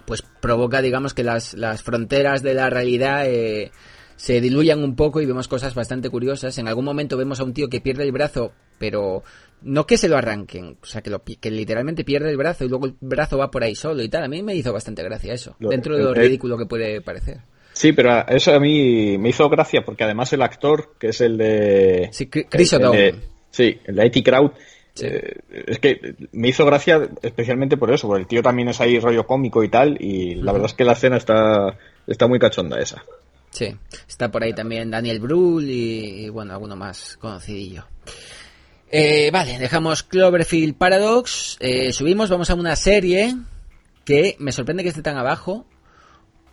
pues provoca, digamos, que las, las fronteras de la realidad eh, se diluyan un poco y vemos cosas bastante curiosas. En algún momento vemos a un tío que pierde el brazo, pero no que se lo arranquen, o sea, que, lo, que literalmente pierde el brazo y luego el brazo va por ahí solo y tal. A mí me hizo bastante gracia eso, Lo- dentro de lo el- ridículo que puede parecer. Sí, pero eso a mí me hizo gracia porque además el actor, que es el de... Sí, Chris el- el de-. Sí, el de IT Crowd. Sí. eh, es que me hizo gracia especialmente por eso, porque el tío también es ahí rollo cómico y tal, y la verdad es que la escena está, está muy cachonda esa. Sí, está por ahí también Daniel Brühl y, y, bueno, alguno más conocidillo. Eh, vale, dejamos Cloverfield Paradox, eh, subimos, vamos a una serie que me sorprende que esté tan abajo,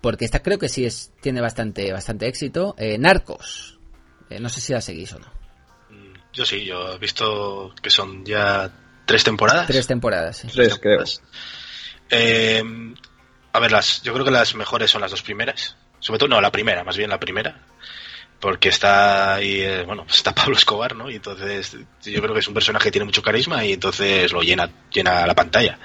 porque esta creo que sí es, tiene bastante, bastante éxito. Eh, Narcos, Eh, no sé si la seguís o no. Yo sí, yo he visto que son ya tres temporadas. Tres temporadas, sí. Tres, creo. Eh, a ver, las, yo creo que las mejores son las dos primeras. Sobre todo, no, la primera, más bien la primera. Porque está ahí, eh, bueno, (laughs) está Pablo Escobar, ¿no? Y entonces yo creo que es un personaje que tiene mucho carisma y entonces lo llena, llena la pantalla.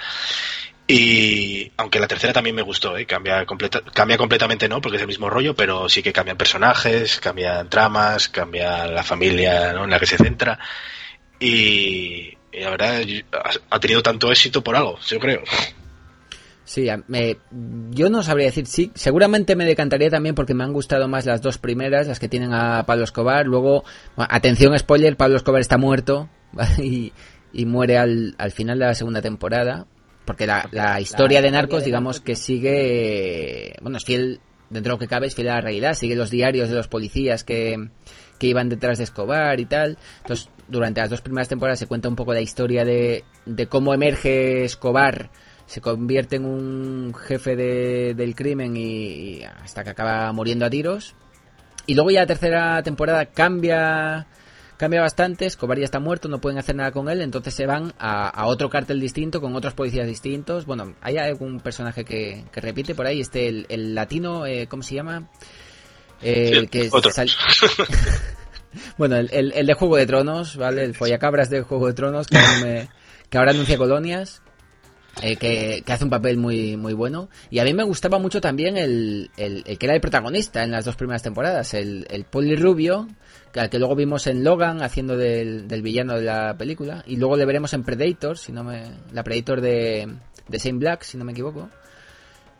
Y aunque la tercera también me gustó, ¿eh? cambia, completa, cambia completamente, ¿no? Porque es el mismo rollo, pero sí que cambian personajes, cambian tramas, cambia la familia ¿no? en la que se centra. Y, y la verdad ha- tenido tanto éxito por algo, yo creo. Sí, me- yo no sabría decir, sí, seguramente me decantaría también porque me han gustado más las dos primeras, las que tienen a Pablo Escobar. Luego, atención, spoiler, Pablo Escobar está muerto (laughs) y, y muere al, al final de la segunda temporada. Porque la, la historia de Narcos, digamos que sigue, bueno, es fiel, dentro de lo que cabe, es fiel a la realidad, sigue los diarios de los policías que, que iban detrás de Escobar y tal. Entonces, durante las dos primeras temporadas se cuenta un poco la historia de, de cómo emerge Escobar, se convierte en un jefe de- del crimen y, y hasta que acaba muriendo a tiros. Y luego ya la tercera temporada cambia cambia bastante, Escobar ya está muerto, no pueden hacer nada con él, entonces se van a, a otro cártel distinto, con otros policías distintos. Bueno, hay algún personaje que, que repite por ahí, este, el, el latino, eh, ¿cómo se llama? Eh, el que otro. sal- (laughs) bueno, el, el- el de Juego de Tronos, ¿vale? El follacabras de Juego de Tronos, que me- que ahora anuncia colonias. eh, que, que hace un papel muy muy bueno y a mí me gustaba mucho también el, el- el que era el protagonista en las dos primeras temporadas el, el Poli Rubio que al que luego vimos en Logan haciendo del, del villano de la película. Y luego le veremos en Predator si no me la Predator de, de Shane Black si no me equivoco.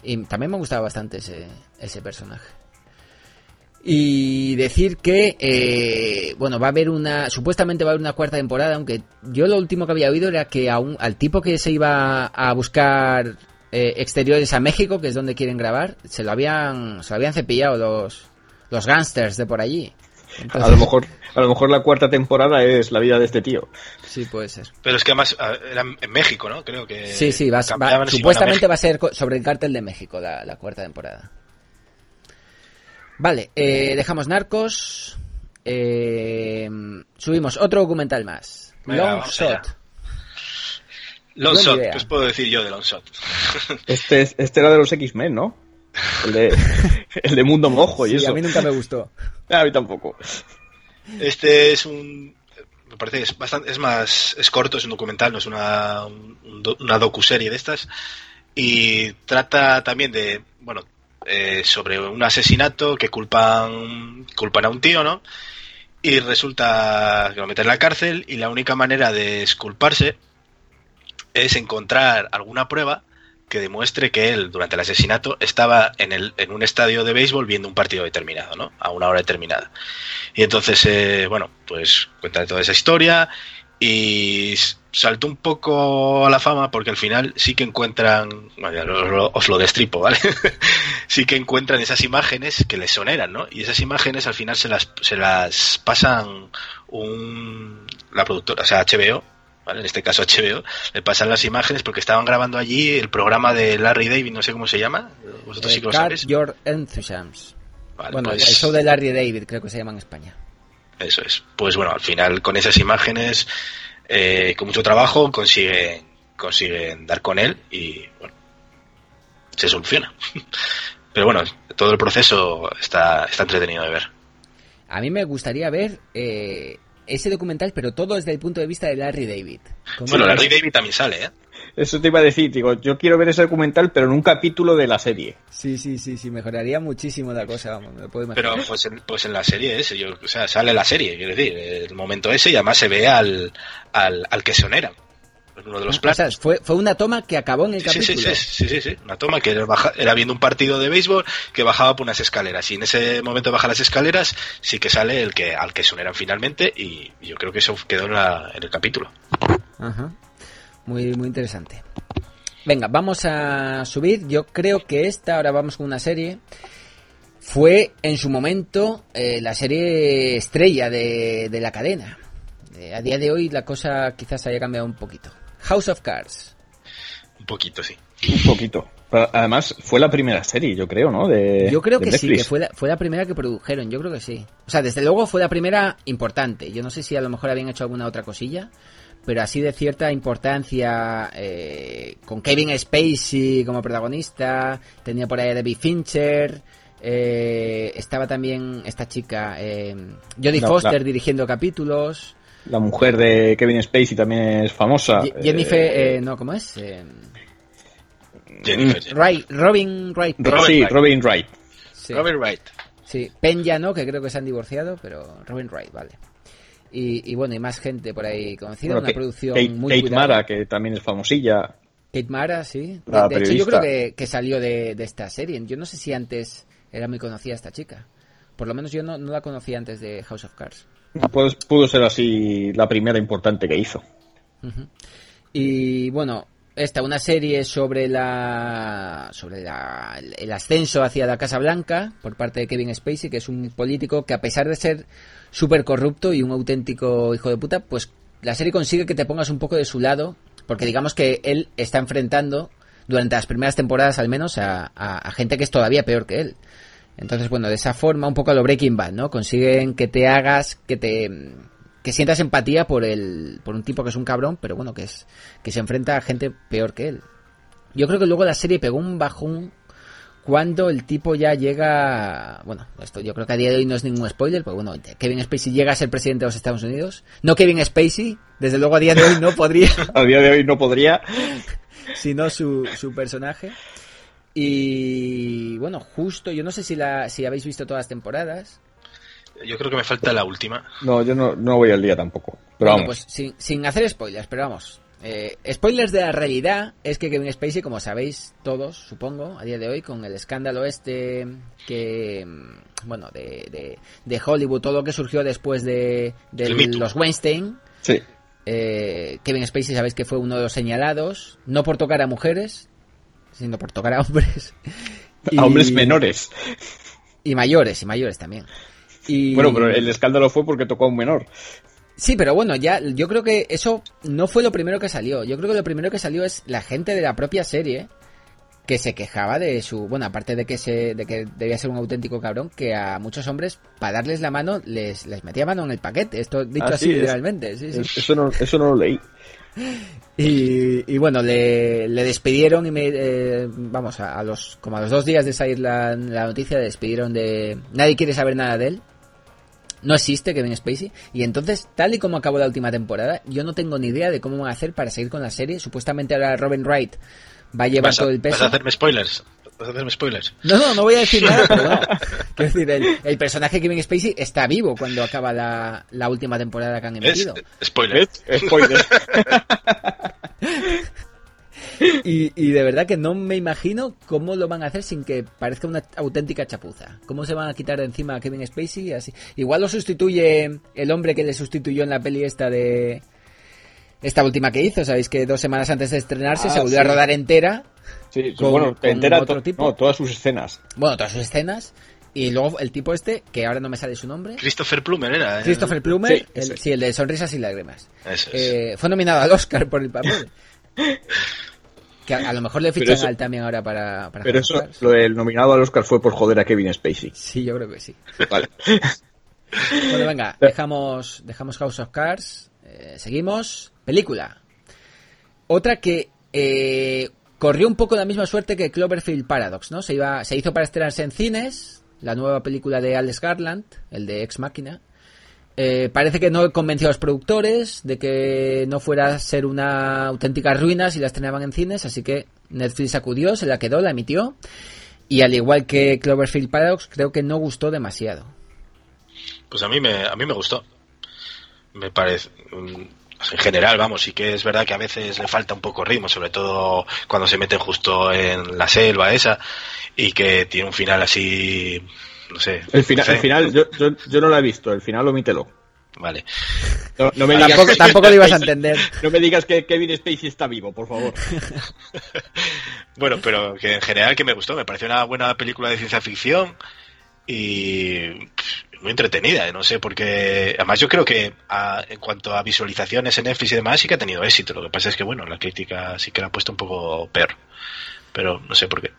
Y también me gustaba bastante ese, ese personaje. Y decir que, eh, bueno, va a haber una, supuestamente va a haber una cuarta temporada, aunque yo lo último que había oído era que a al tipo que se iba a buscar eh, exteriores a México, que es donde quieren grabar, se lo habían, se lo habían cepillado los, los gangsters de por allí. Entonces, A lo mejor, a lo mejor la cuarta temporada es la vida de este tío. Sí, puede ser. Pero es que además era en México, ¿no? Creo que. Sí, sí, va, va- supuestamente va a ser sobre el cártel de México la, la cuarta temporada. Vale, eh, dejamos Narcos. eh, subimos otro documental más. Venga, Long Shot. Long Shot. ¿qué os puedo decir yo de Long Shot? (laughs) Este, es- este era de los X-Men, ¿no? El de, (laughs) el de Mundo Mojo y Sí, eso. a mí nunca me gustó. (laughs) A mí tampoco. Este es un. Me parece que es bastante. Es más. Es corto, es un documental, no es una, un una docuserie de estas. Y trata también de. Bueno, eh, sobre un asesinato que culpan. Culpan a un tío, ¿no? Y resulta que lo meten en la cárcel. Y la única manera de esculparse es encontrar alguna prueba que demuestre que él, durante el asesinato, estaba en, el, en un estadio de béisbol viendo un partido determinado, ¿no? A una hora determinada. Y entonces, eh, bueno, pues cuenta toda esa historia y saltó un poco a la fama porque al final sí que encuentran, bueno, os lo destripo, ¿vale? (laughs) sí que encuentran esas imágenes que les soneran, ¿no? Y esas imágenes al final se las, se las pasan un, la productora, o sea, HBO, ¿vale? En este caso HBO, le pasan las imágenes porque estaban grabando allí el programa de Larry David, no sé cómo se llama, vosotros sí que lo sabéis. Your Enthusiasms. Vale, bueno, pues- el show de Larry David creo que se llama en España. Eso es. Pues bueno, al final con esas imágenes eh, con mucho trabajo consiguen, consiguen dar con él y bueno, se soluciona. (laughs) Pero bueno, todo el proceso está, está entretenido de ver. A mí me gustaría ver eh, ese documental, pero todo desde el punto de vista de Larry David. ¿Cómo Bueno, Larry ves? David también sale, ¿eh? Eso te iba a decir, digo, yo quiero ver ese documental, pero en un capítulo de la serie. Sí, sí, sí, sí, mejoraría muchísimo la cosa, vamos, me lo puedo Pero imaginar. pues en, pues en la serie ese, yo, o sea, sale la serie, quiero decir, el momento ese y además se ve al, al, al que soneran. Uno de los o platos. sea, fue, fue una toma que acabó en el Sí, capítulo. sí, sí, sí, sí, una toma que era, baja- era viendo un partido de béisbol que bajaba por unas escaleras y en ese momento de bajar las escaleras sí que sale el que al que soneran finalmente y yo creo que eso quedó en, la- en el capítulo. Ajá. Muy, muy interesante. Venga, vamos a subir. Yo creo que esta, ahora vamos con una serie. Fue en su momento eh, la serie estrella de, de la cadena. Eh, a día de hoy la cosa quizás haya cambiado un poquito. House of Cards. Un poquito, sí. Un poquito. Pero además, fue la primera serie, yo creo, ¿no? De, Yo creo de que sí, que fue la, fue la primera que produjeron, yo creo que sí. O sea, desde luego fue la primera importante. Yo no sé si a lo mejor habían hecho alguna otra cosilla, pero así de cierta importancia, eh, con Kevin Spacey como protagonista, tenía por ahí a Debbie Fincher, eh, estaba también esta chica, eh, Jodie Foster la- dirigiendo capítulos, La mujer de Kevin Spacey también es famosa. Ye- Jennifer, Eh, eh, no, ¿cómo es? Eh, Jennifer. Wright, Robin Wright. Ro- Robin sí, Wright. Robin Wright. Sí. Robert Wright. Sí, Penn ya no, que creo que se han divorciado, pero Robin Wright, vale. Y, y bueno, y más gente por ahí conocida, Bueno, una Kate- producción Kate, muy Kate cuidada. Mara, que también es famosilla. Kate Mara, sí. De, La de hecho, yo creo que, que salió de, de esta serie. Yo no sé si antes era muy conocida esta chica. Por lo menos yo no, no la conocía antes de House of Cards. Pues, pudo ser así la primera importante que hizo. Y bueno, esta, una serie sobre la sobre la, el- ascenso hacia la Casa Blanca por parte de Kevin Spacey, que es un político que a pesar de ser súper corrupto y un auténtico hijo de puta, pues la serie consigue que te pongas un poco de su lado, porque digamos que él está enfrentando, durante las primeras temporadas al menos, a gente que es todavía peor que él. Entonces, bueno, de esa forma, un poco a lo Breaking Bad, ¿no? Consiguen que te hagas, que te que sientas empatía por el por un tipo que es un cabrón, pero bueno, que es que se enfrenta a gente peor que él. Yo creo que luego la serie pegó un bajón cuando el tipo ya llega, bueno, esto yo creo que a día de hoy no es ningún spoiler, pero bueno, Kevin Spacey llega a ser presidente de los Estados Unidos. No Kevin Spacey, desde luego a día de hoy no podría, (laughs) A día de hoy no podría. (laughs) sino su, su personaje. Y bueno, justo, yo no sé si la si habéis visto todas las temporadas. Yo creo que me falta la última. No, yo no, no voy al día tampoco. Pero Bueno, vamos. pues sin, sin hacer spoilers, pero vamos. Eh, spoilers de la realidad es que Kevin Spacey, como sabéis todos, supongo, a día de hoy, con el escándalo este que, bueno, de, de, de Hollywood, todo lo que surgió después de, los Weinstein, Sí. eh, Kevin Spacey sabéis que fue uno de los señalados, no por tocar a mujeres, sino por tocar a hombres. A hombres menores. Y mayores, y mayores también. Y... Bueno, pero el escándalo fue porque tocó a un menor. Sí, pero bueno, ya yo creo que eso no fue lo primero que salió. Yo creo que lo primero que salió es la gente de la propia serie que se quejaba de su, bueno, aparte de que se de que debía ser un auténtico cabrón, que a muchos hombres para darles la mano les les metía mano en el paquete, esto dicho Ah, así sí, es- literalmente, sí, sí. Es- Eso no, eso no lo leí. Y, y bueno, le, le despidieron y me, eh, vamos, a, a los como a los dos días de salir la, la noticia, le despidieron de... Nadie quiere saber nada de él. No existe Kevin Spacey. Y entonces, tal y como acabó la última temporada, yo no tengo ni idea de cómo van a hacer para seguir con la serie. Supuestamente ahora Robin Wright va a llevar ¿Vas a, todo el vas peso. a hacerme spoilers? ¿Vas a hacerme spoilers? No, no, no voy a decir nada, pero bueno. (laughs) Quiero decir, el, el personaje Kevin Spacey está vivo cuando acaba la, la última temporada que han emitido. Spoiler. Spoiler. (laughs) Y, y de verdad que no me imagino cómo lo van a hacer sin que parezca una auténtica chapuza. ¿Cómo se van a quitar de encima a Kevin Spacey? Así. Igual lo sustituye el hombre que le sustituyó en la peli esta de... Esta última que hizo, sabéis que dos semanas antes de estrenarse Ah, se volvió sí. a rodar entera. Sí, Con- bueno, te entera otro tipo. no, todas sus escenas. Bueno, todas sus escenas. Y luego el tipo este, que ahora no me sale su nombre. Christopher Plummer era. ¿eh? Christopher Plummer, Sí, el, ese. sí, el de Sonrisas y Lágrimas. Eso es. Eh, fue nominado al Oscar por el papel. (laughs) Que a, a lo mejor le fichan eso- a él también ahora para... para Pero eso, lo del nominado al Oscar fue por joder a Kevin Spacey. Sí, yo creo que sí. Vale. (laughs) Bueno, venga, dejamos, dejamos House of Cards. Eh, seguimos. Película. Otra que eh, corrió un poco la misma suerte que Cloverfield Paradox, ¿no? Se, iba, se hizo para estrenarse en cines, la nueva película de Alex Garland, el de Ex Máquina. Eh, parece que no convenció a los productores de que no fuera a ser una auténtica ruina si la estrenaban en cines, así que Netflix acudió, se la quedó, la emitió. Y al igual que Cloverfield Paradox, creo que no gustó demasiado. Pues a mí me, a mí me gustó. Me parece. Mm, En general, vamos, sí que es verdad que a veces le falta un poco ritmo, sobre todo cuando se meten justo en la selva esa y que tiene un final así, no sé. El sé. el final yo, yo, yo no lo he visto, el final omítelo. Vale. No, no me digas Tampoco, que- tampoco lo ibas a (laughs) entender. No me digas que Kevin Spacey está vivo, por favor. (laughs) Bueno, pero que en general que me gustó, me pareció una buena película de ciencia ficción y muy entretenida, no sé, porque además yo creo que a- en cuanto a visualizaciones en Netflix y demás sí que ha tenido éxito, lo que pasa es que bueno, la crítica sí que la ha puesto un poco perro, pero no sé por qué.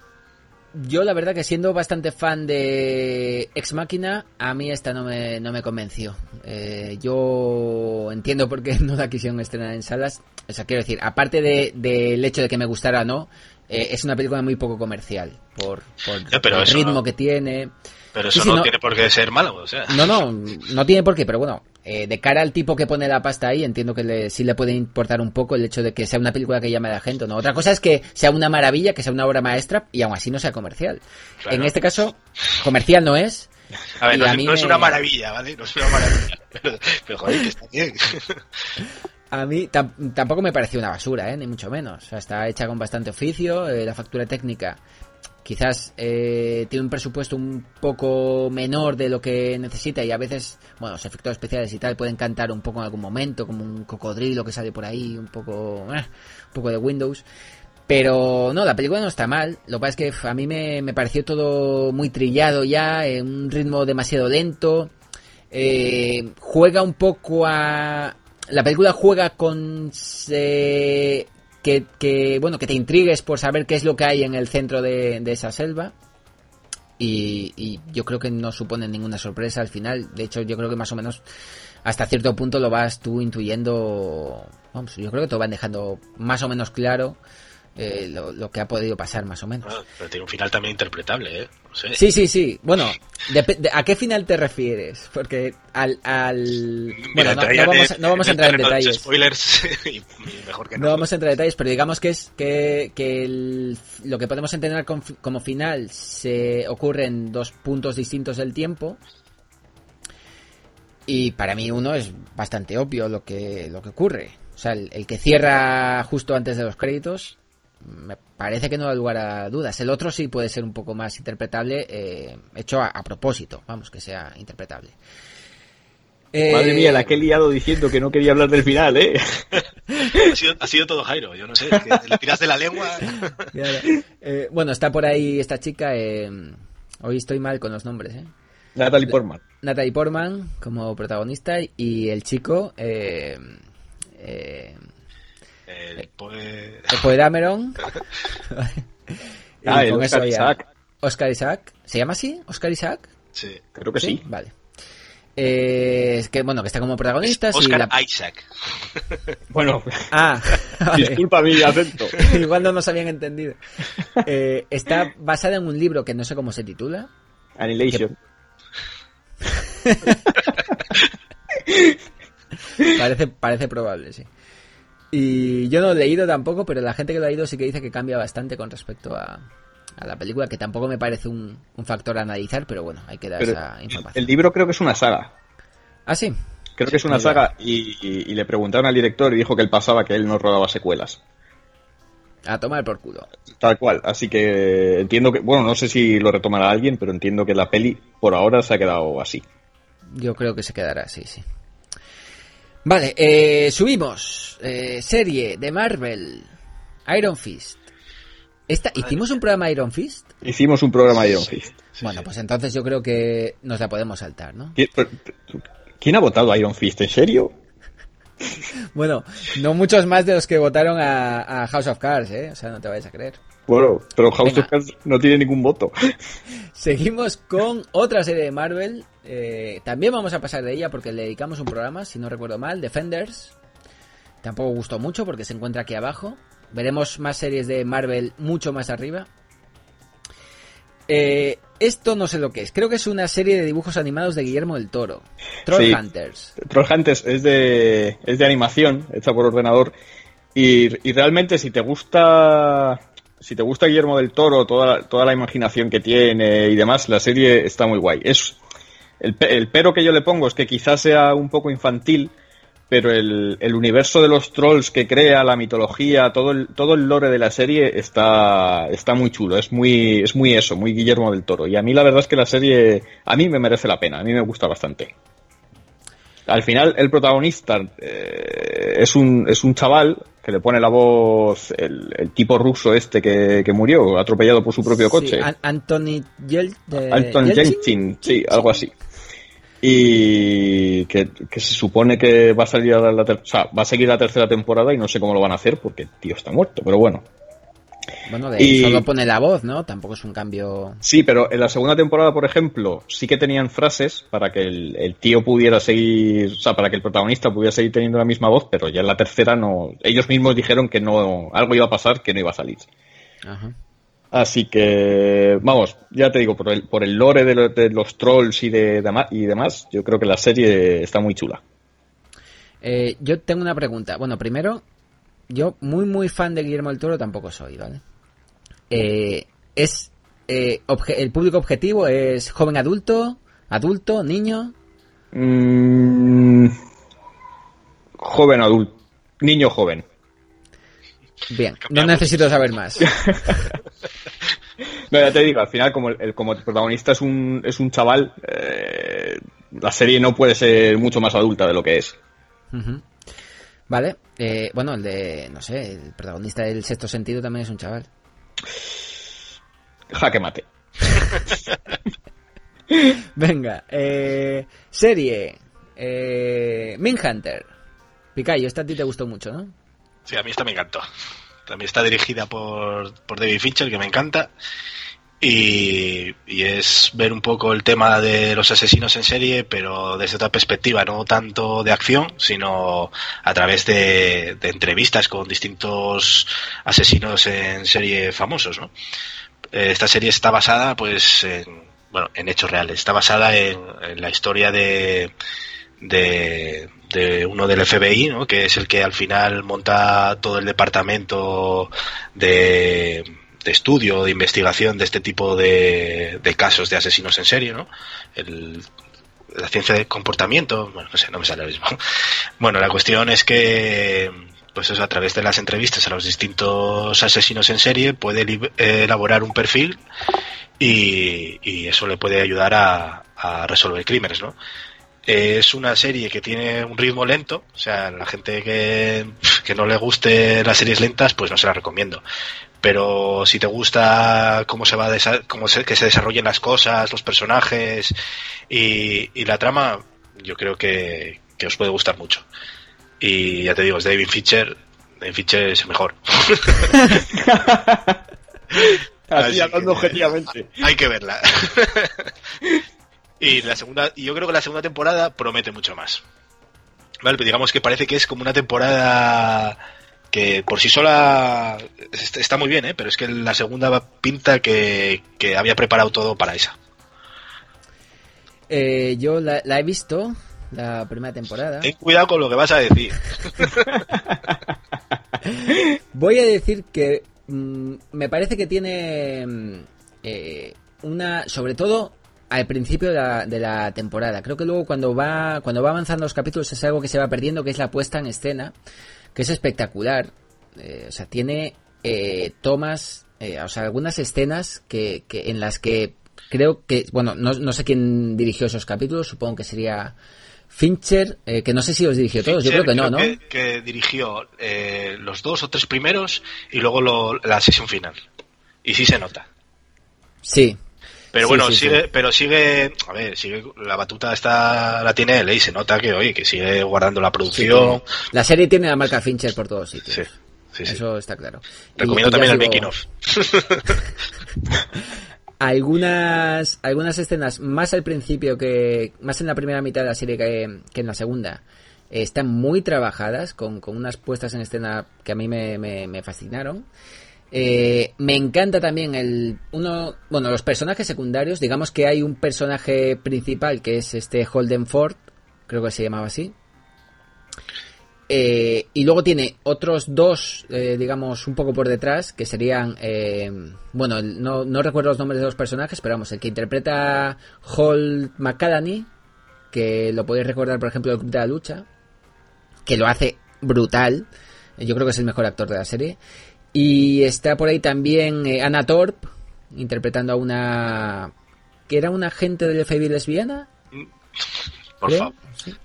Yo la verdad que siendo bastante fan de Ex Máquina, a mí esta no me, no me convenció. Eh, yo entiendo por qué (laughs) no la quisieron estrenar en salas. O sea, quiero decir, aparte de- del hecho de que me gustara o no, eh, es una película muy poco comercial. Por, por Ya, pero el ritmo no- que tiene. Pero eso sí, no, no- tiene por qué ser malo, o sea. No, no, no tiene por qué, pero bueno, eh, de cara al tipo que pone la pasta ahí, entiendo que le, sí le puede importar un poco el hecho de que sea una película que llame a la gente no. Otra cosa es que sea una maravilla, que sea una obra maestra y aún así no sea comercial. Claro. En este caso, comercial no es. A ver, no, a mí no es una maravilla, ¿vale? No es una maravilla. Pero, pero joder, que está bien. (laughs) A mí tam- tampoco me pareció una basura, ¿eh? ni mucho menos. O sea, está hecha con bastante oficio. eh, la factura técnica quizás eh, tiene un presupuesto un poco menor de lo que necesita y a veces, bueno, los efectos especiales y tal pueden cantar un poco en algún momento, como un cocodrilo que sale por ahí, un poco, eh, un poco de Windows. Pero no, la película no está mal. Lo que pasa es que a mí me, me pareció todo muy trillado ya, en un ritmo demasiado lento. Eh, juega un poco a... La película juega con... eh, que, bueno, que te intrigues por saber qué es lo que hay en el centro de, esa selva. Y, yo creo que no supone ninguna sorpresa al final. De hecho, yo creo que más o menos hasta cierto punto lo vas tú intuyendo. Vamos, yo creo que te van dejando más o menos claro eh, lo, que ha podido pasar, más o menos. Bueno, pero tiene un final también interpretable, ¿eh? Sé. Sí, sí, sí. Bueno, de- ¿a qué final te refieres? Porque al... al... Bueno, Mira, no, vamos, de- no vamos a entrar en detalles. Spoilers y, (laughs) y mejor que no. No vamos a entrar en detalles, pero digamos que es que, que el- lo que podemos entender como final se ocurre en dos puntos distintos del tiempo. Y para mí uno es bastante obvio lo que, lo que ocurre. O sea, el, el que cierra justo antes de los créditos, me parece que no da lugar a dudas. El otro sí puede ser un poco más interpretable, eh, hecho a, a propósito, vamos, que sea interpretable. Madre Eh, mía, la que he liado diciendo que no quería hablar del final, ¿eh? Ha sido, ha sido todo Jairo, yo no sé, que le tiras de la lengua. (laughs) Eh, bueno, está por ahí esta chica. eh, hoy estoy mal con los nombres. ¿eh? Natalie Portman. Natalie Portman como protagonista y el chico. Eh, eh, El poe- el. (laughs) Y Ah, el con Oscar eso ya- Isaac. Oscar Isaac. ¿Se llama así? ¿Oscar Isaac? Sí. Creo que sí. Vale. Eh, es que bueno, que está como protagonista. Oscar la- Isaac. (laughs) Bueno, Ah, (laughs) vale. disculpa mi acento. Igual no nos habían entendido. Eh, está basada en un libro que no sé cómo se titula. Annihilation. Parece, parece probable, sí. Y yo no lo he leído tampoco, pero la gente que lo ha leído sí que dice que cambia bastante con respecto a, a la película, que tampoco me parece un, un factor a analizar, pero bueno, hay que dar Pero esa información. el libro creo que es una saga. Ah, sí. Creo que es una saga y, y- y le preguntaron al director y dijo que él pasaba que él no rodaba secuelas. A tomar por culo. Tal cual. Así que entiendo que, bueno, no sé si lo retomará alguien, pero entiendo que la peli por ahora se ha quedado así. Yo creo que se quedará así, sí. Vale, eh, subimos. Eh, serie de Marvel. Iron Fist. Esta, ¿Hicimos un programa Iron Fist? Hicimos un programa de Iron Fist. Bueno, pues entonces yo creo que nos la podemos saltar, ¿no? ¿Qui- pero- ¿Quién ha votado Iron Fist? ¿En serio? Bueno, no muchos más de los que votaron a, a House of Cards, ¿eh? O sea, no te vayas a creer. Bueno, pero House Venga. of Cards no tiene ningún voto. Seguimos con otra serie de Marvel. eh, también vamos a pasar de ella porque le dedicamos un programa, si no recuerdo mal, Defenders. tampoco gustó mucho porque se encuentra aquí abajo. Veremos más series de Marvel mucho más arriba. Eh, esto no sé lo que es. Creo que es una serie de dibujos animados de Guillermo del Toro. Troll Sí. Hunters. Troll Hunters es de, es de animación, hecha por ordenador. Y, y realmente si te gusta si te gusta Guillermo del Toro, toda, toda la imaginación que tiene y demás, la serie está muy guay. Es el, el pero que yo le pongo es que quizás sea un poco infantil, pero el, el universo de los trolls que crea, la mitología, todo el, todo el lore de la serie está, está muy chulo, es muy, es muy eso, muy Guillermo del Toro. Y a mí la verdad es que la serie, a mí me merece la pena, a mí me gusta bastante. Al final, el protagonista eh, es, un, es un chaval que le pone la voz el, el tipo ruso este que, que murió, atropellado por su propio coche. Sí, Anthony Yel Anton Yelchin. Yelchin, sí, algo así. Y que, que se supone que va a salir a la ter- o sea, va a seguir la tercera temporada y no sé cómo lo van a hacer porque el tío está muerto, pero bueno. Bueno, de, Y- solo pone la voz, ¿no? Tampoco es un cambio. Sí, pero en la segunda temporada, por ejemplo, sí que tenían frases para que el, el tío pudiera seguir, o sea, para que el protagonista pudiera seguir teniendo la misma voz, pero ya en la tercera no, ellos mismos dijeron que no, algo iba a pasar que no iba a salir. Ajá. Así que, vamos, ya te digo, por el, por el lore de, lo- de los trolls y, de, y demás, yo creo que la serie está muy chula. Eh, yo tengo una pregunta. Bueno, primero, yo muy muy fan de Guillermo del Toro tampoco soy, ¿vale? Eh, es eh, obje- el público objetivo es joven adulto, adulto, niño. Mm, joven adulto, niño joven. Bien, no necesito saber más. (laughs) No, ya te digo, al final, como el, como el protagonista es un, es un chaval, eh, la serie no puede ser mucho más adulta de lo que es. Vale, eh, bueno, el de, no sé, el protagonista del sexto sentido también es un chaval. Jaque mate. (laughs) Venga, eh, serie, eh, Hunter. Picayo, esta a ti te gustó mucho, ¿no? Sí, a mí esta me encantó. También está dirigida por, por David Fincher, que me encanta. Y, y es ver un poco el tema de los asesinos en serie, pero desde otra perspectiva, no tanto de acción, sino a través de, entrevistas con distintos asesinos en serie famosos, ¿no? Eh, Esta serie está basada, pues, en, bueno, en hechos reales. Está basada en, en la historia de, de, de uno del FBI, ¿no? que es el que al final monta todo el departamento de, de estudio, de investigación de este tipo de, de casos de asesinos en serie, ¿no? El, la ciencia del comportamiento, bueno, no sé, no me sale ahora mismo. (laughs) Bueno, la cuestión es que, pues eso, a través de las entrevistas a los distintos asesinos en serie, puede eh, elaborar un perfil y, y eso le puede ayudar a resolver crímenes, ¿no? Es una serie que tiene un ritmo lento, o sea, la gente que, (laughs) que no le guste las series lentas, pues no se la recomiendo. Pero si te gusta cómo se va a desa- cómo se, que se desarrollen las cosas, los personajes y, y la trama, yo creo que, que os puede gustar mucho. Y ya te digo, es David Fincher. David Fincher es el mejor. (laughs) Así Así hablando que- objetivamente. Hay que verla. (laughs) y la segunda, y yo creo que la segunda temporada promete mucho más. Vale, pero digamos que parece que es como una temporada que por sí sola est- está muy bien, ¿eh? pero es que la segunda pinta que, que había preparado todo para esa. Eh, yo la, la he visto, la primera temporada. Ten cuidado con lo que vas a decir. (laughs) Voy a decir que mm, me parece que tiene mm, eh, una, sobre todo al principio de la, de la temporada. Creo que luego cuando va cuando va avanzando los capítulos es algo que se va perdiendo, que es la puesta en escena, que es espectacular. Eh, o sea, tiene eh, tomas, eh, o sea, algunas escenas que, que en las que creo que, bueno, no, no sé quién dirigió esos capítulos, supongo que sería Fincher, eh, que no sé si los dirigió todos, yo creo que no, ¿no? Que, que dirigió eh, los dos o tres primeros y luego lo- la sesión final. Y sí se nota. Sí, Pero bueno, sí, sigue, sí. pero sigue, a ver, sigue, la batuta está, la tiene él y se nota que, oye, que sigue guardando la producción. La serie tiene la marca Fincher por todos sitios. Sí. Eso está claro. Recomiendo y también el digo, making of. (laughs) Algunas, algunas escenas más al principio que. más en la primera mitad de la serie que, que en la segunda. están muy trabajadas, con, con unas puestas en escena que a mí me, me- me fascinaron. Eh, me encanta también el uno, bueno, los personajes secundarios. Digamos que hay un personaje principal que es este Holden Ford, creo que se llamaba así. Eh, y luego tiene otros dos, eh, digamos, un poco por detrás, que serían, eh, bueno, no, recuerdo los nombres de los personajes, pero vamos, el que interpreta Holt McCadany, que lo podéis recordar, por ejemplo, del Club de la Lucha, que lo hace brutal. Yo creo que es el mejor actor de la serie. Y está por ahí también eh, Anna Torp, interpretando a una... que era una agente del FBI lesbiana. Por creo, favor. sí.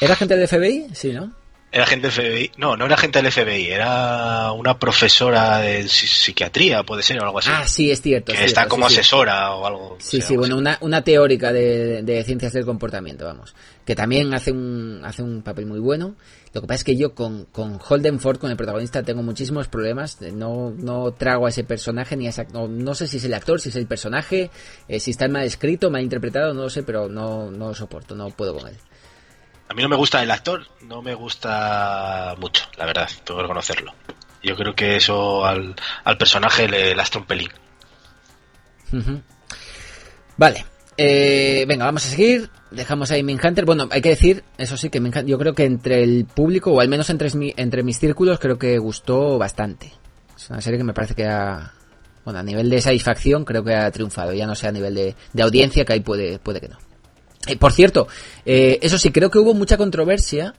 ¿Era agente del FBI? Sí, ¿no? Era agente del FBI. No, no era agente del FBI, era una profesora de psi- psiquiatría, puede ser, o algo así. Ah, sí, es cierto. que es está cierto, como sí, sí. asesora o algo. Sí, sí, bueno, una, una teórica de, de ciencias del comportamiento, vamos. Que también hace un, hace un papel muy bueno. Lo que pasa es que yo con, con Holden Ford, con el protagonista, tengo muchísimos problemas. No, no trago a ese personaje, ni a esa- no, no sé si es el actor, si es el personaje, eh, si está mal escrito, mal interpretado, no lo sé, pero no, no lo soporto, no puedo con él. A mí no me gusta el actor, no me gusta mucho, la verdad, tengo que reconocerlo. Yo creo que eso al, al personaje le lastra un pelín. Vale. Eh, venga, vamos a seguir. Dejamos ahí Minhunter. Bueno, hay que decir, eso sí, que yo creo que entre el público, o al menos entre, entre mis círculos, creo que gustó bastante. Es una serie que me parece que ha. Bueno, a nivel de satisfacción, creo que ha triunfado. Ya no sé a nivel de, de audiencia, que ahí puede, puede que no. Eh, por cierto, eh, eso sí, creo que hubo mucha controversia.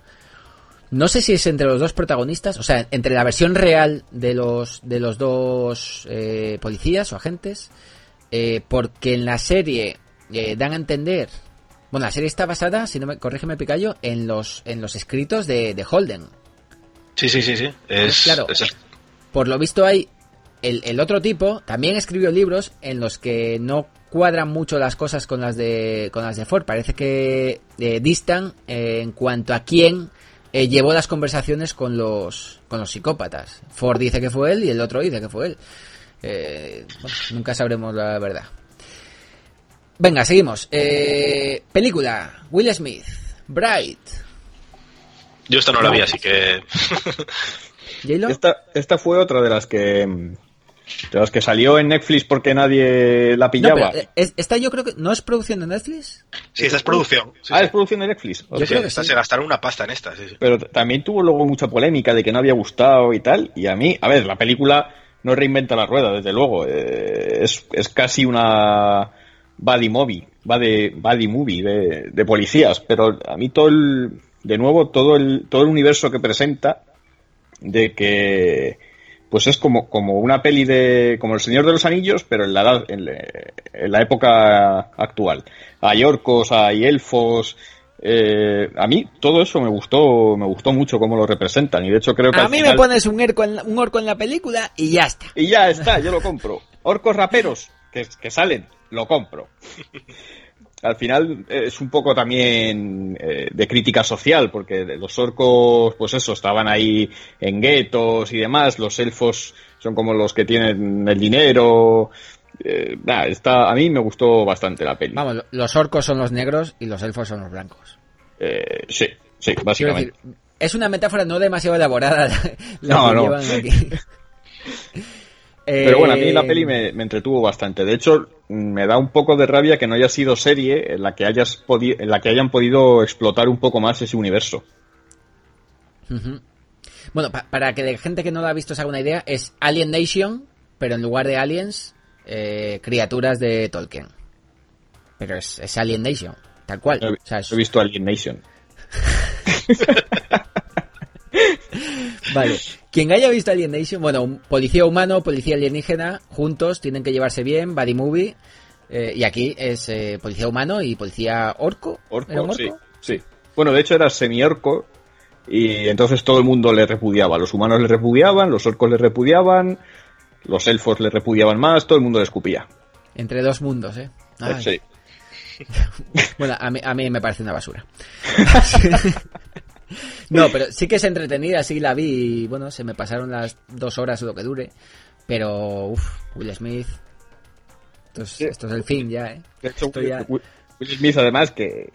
No sé si es entre los dos protagonistas, o sea, entre la versión real de los, de los dos eh, policías o agentes, porque en la serie dan a entender, bueno, la serie está basada, si no me corrígeme Picayo, en los en los escritos de, de Holden. Sí, sí, sí, sí. Es, Claro. es el- Por lo visto hay el, el otro tipo también escribió libros en los que no cuadran mucho las cosas con las de con las de Ford. Parece que eh, distan eh, en cuanto a quién eh, llevó las conversaciones con los con los psicópatas. Ford dice que fue él y el otro dice que fue él. Eh, bueno, nunca sabremos la verdad. Venga, seguimos. Eh, película. Will Smith. Bright. Yo esta no la vi, así que. (laughs) Esta, esta fue otra de las que mm, de las que salió en Netflix porque nadie la No, pillaba. pero, eh, es- esta yo creo que no es producción de Netflix. Sí, esta es producción. Sí, ah, sí. es producción de Netflix. Yo Hostia. creo que Esta sí. se gastaron una pasta en esta, sí, sí. Pero también tuvo luego mucha polémica de que no había gustado y tal. Y a mí, a ver, la película no reinventa la rueda, desde luego. Eh, es, es casi una buddy movie, buddy, buddy movie de, de policías. Pero a mí todo el, de nuevo, todo el, todo el universo que presenta de que pues es como, como una peli de como el Señor de los Anillos pero en la edad- en, la época actual. Hay orcos hay elfos eh, a mí todo eso me gustó me gustó mucho cómo lo representan y de hecho creo que A mí me pones un orco, en la, un orco en la película y ya está. y ya está yo lo compro. Orcos raperos que, que salen lo compro (laughs) al final eh, es un poco también eh, de crítica social, porque los orcos, pues eso, estaban ahí en guetos y demás, los elfos son como los que tienen el dinero. Eh, nada, está, a mí me gustó bastante la peli. Vamos, los orcos son los negros y los elfos son los blancos. Eh, sí, sí, básicamente. decir, es una metáfora no demasiado elaborada la, la No, que no. llevan aquí. (laughs) Pero bueno, a mí la Eh, peli me, me entretuvo bastante. De hecho, me da un poco de rabia que no haya sido serie en la que hayas en la que hayan podido explotar un poco más ese universo. Bueno, pa- para que la gente que no la ha visto se haga una idea, es Alien Nation, pero en lugar de aliens, eh, criaturas de Tolkien. Pero es, es Alien Nation, tal cual. He, O sea, es- he visto Alien Nation. (laughs) (laughs) Vale. Quien haya visto Alien Nation, bueno, un policía humano, policía alienígena, juntos, tienen que llevarse bien, buddy movie. eh, y aquí es eh, policía humano y policía orco. Orco, ¿Era un sí, sí. Bueno, de hecho era semi-orco y entonces todo el mundo le repudiaba. Los humanos le repudiaban, los orcos le repudiaban, los elfos le repudiaban más, todo el mundo le escupía. Entre dos mundos, ¿eh? Ay. Sí. (laughs) Bueno, a mí, a mí me parece una basura. (laughs) no, pero sí que es entretenida, sí la vi y bueno, se me pasaron las dos horas o lo que dure. Pero, uff, Will Smith. Esto es, esto es el fin ya, ¿eh? De hecho, Esto ya- Will Smith además que,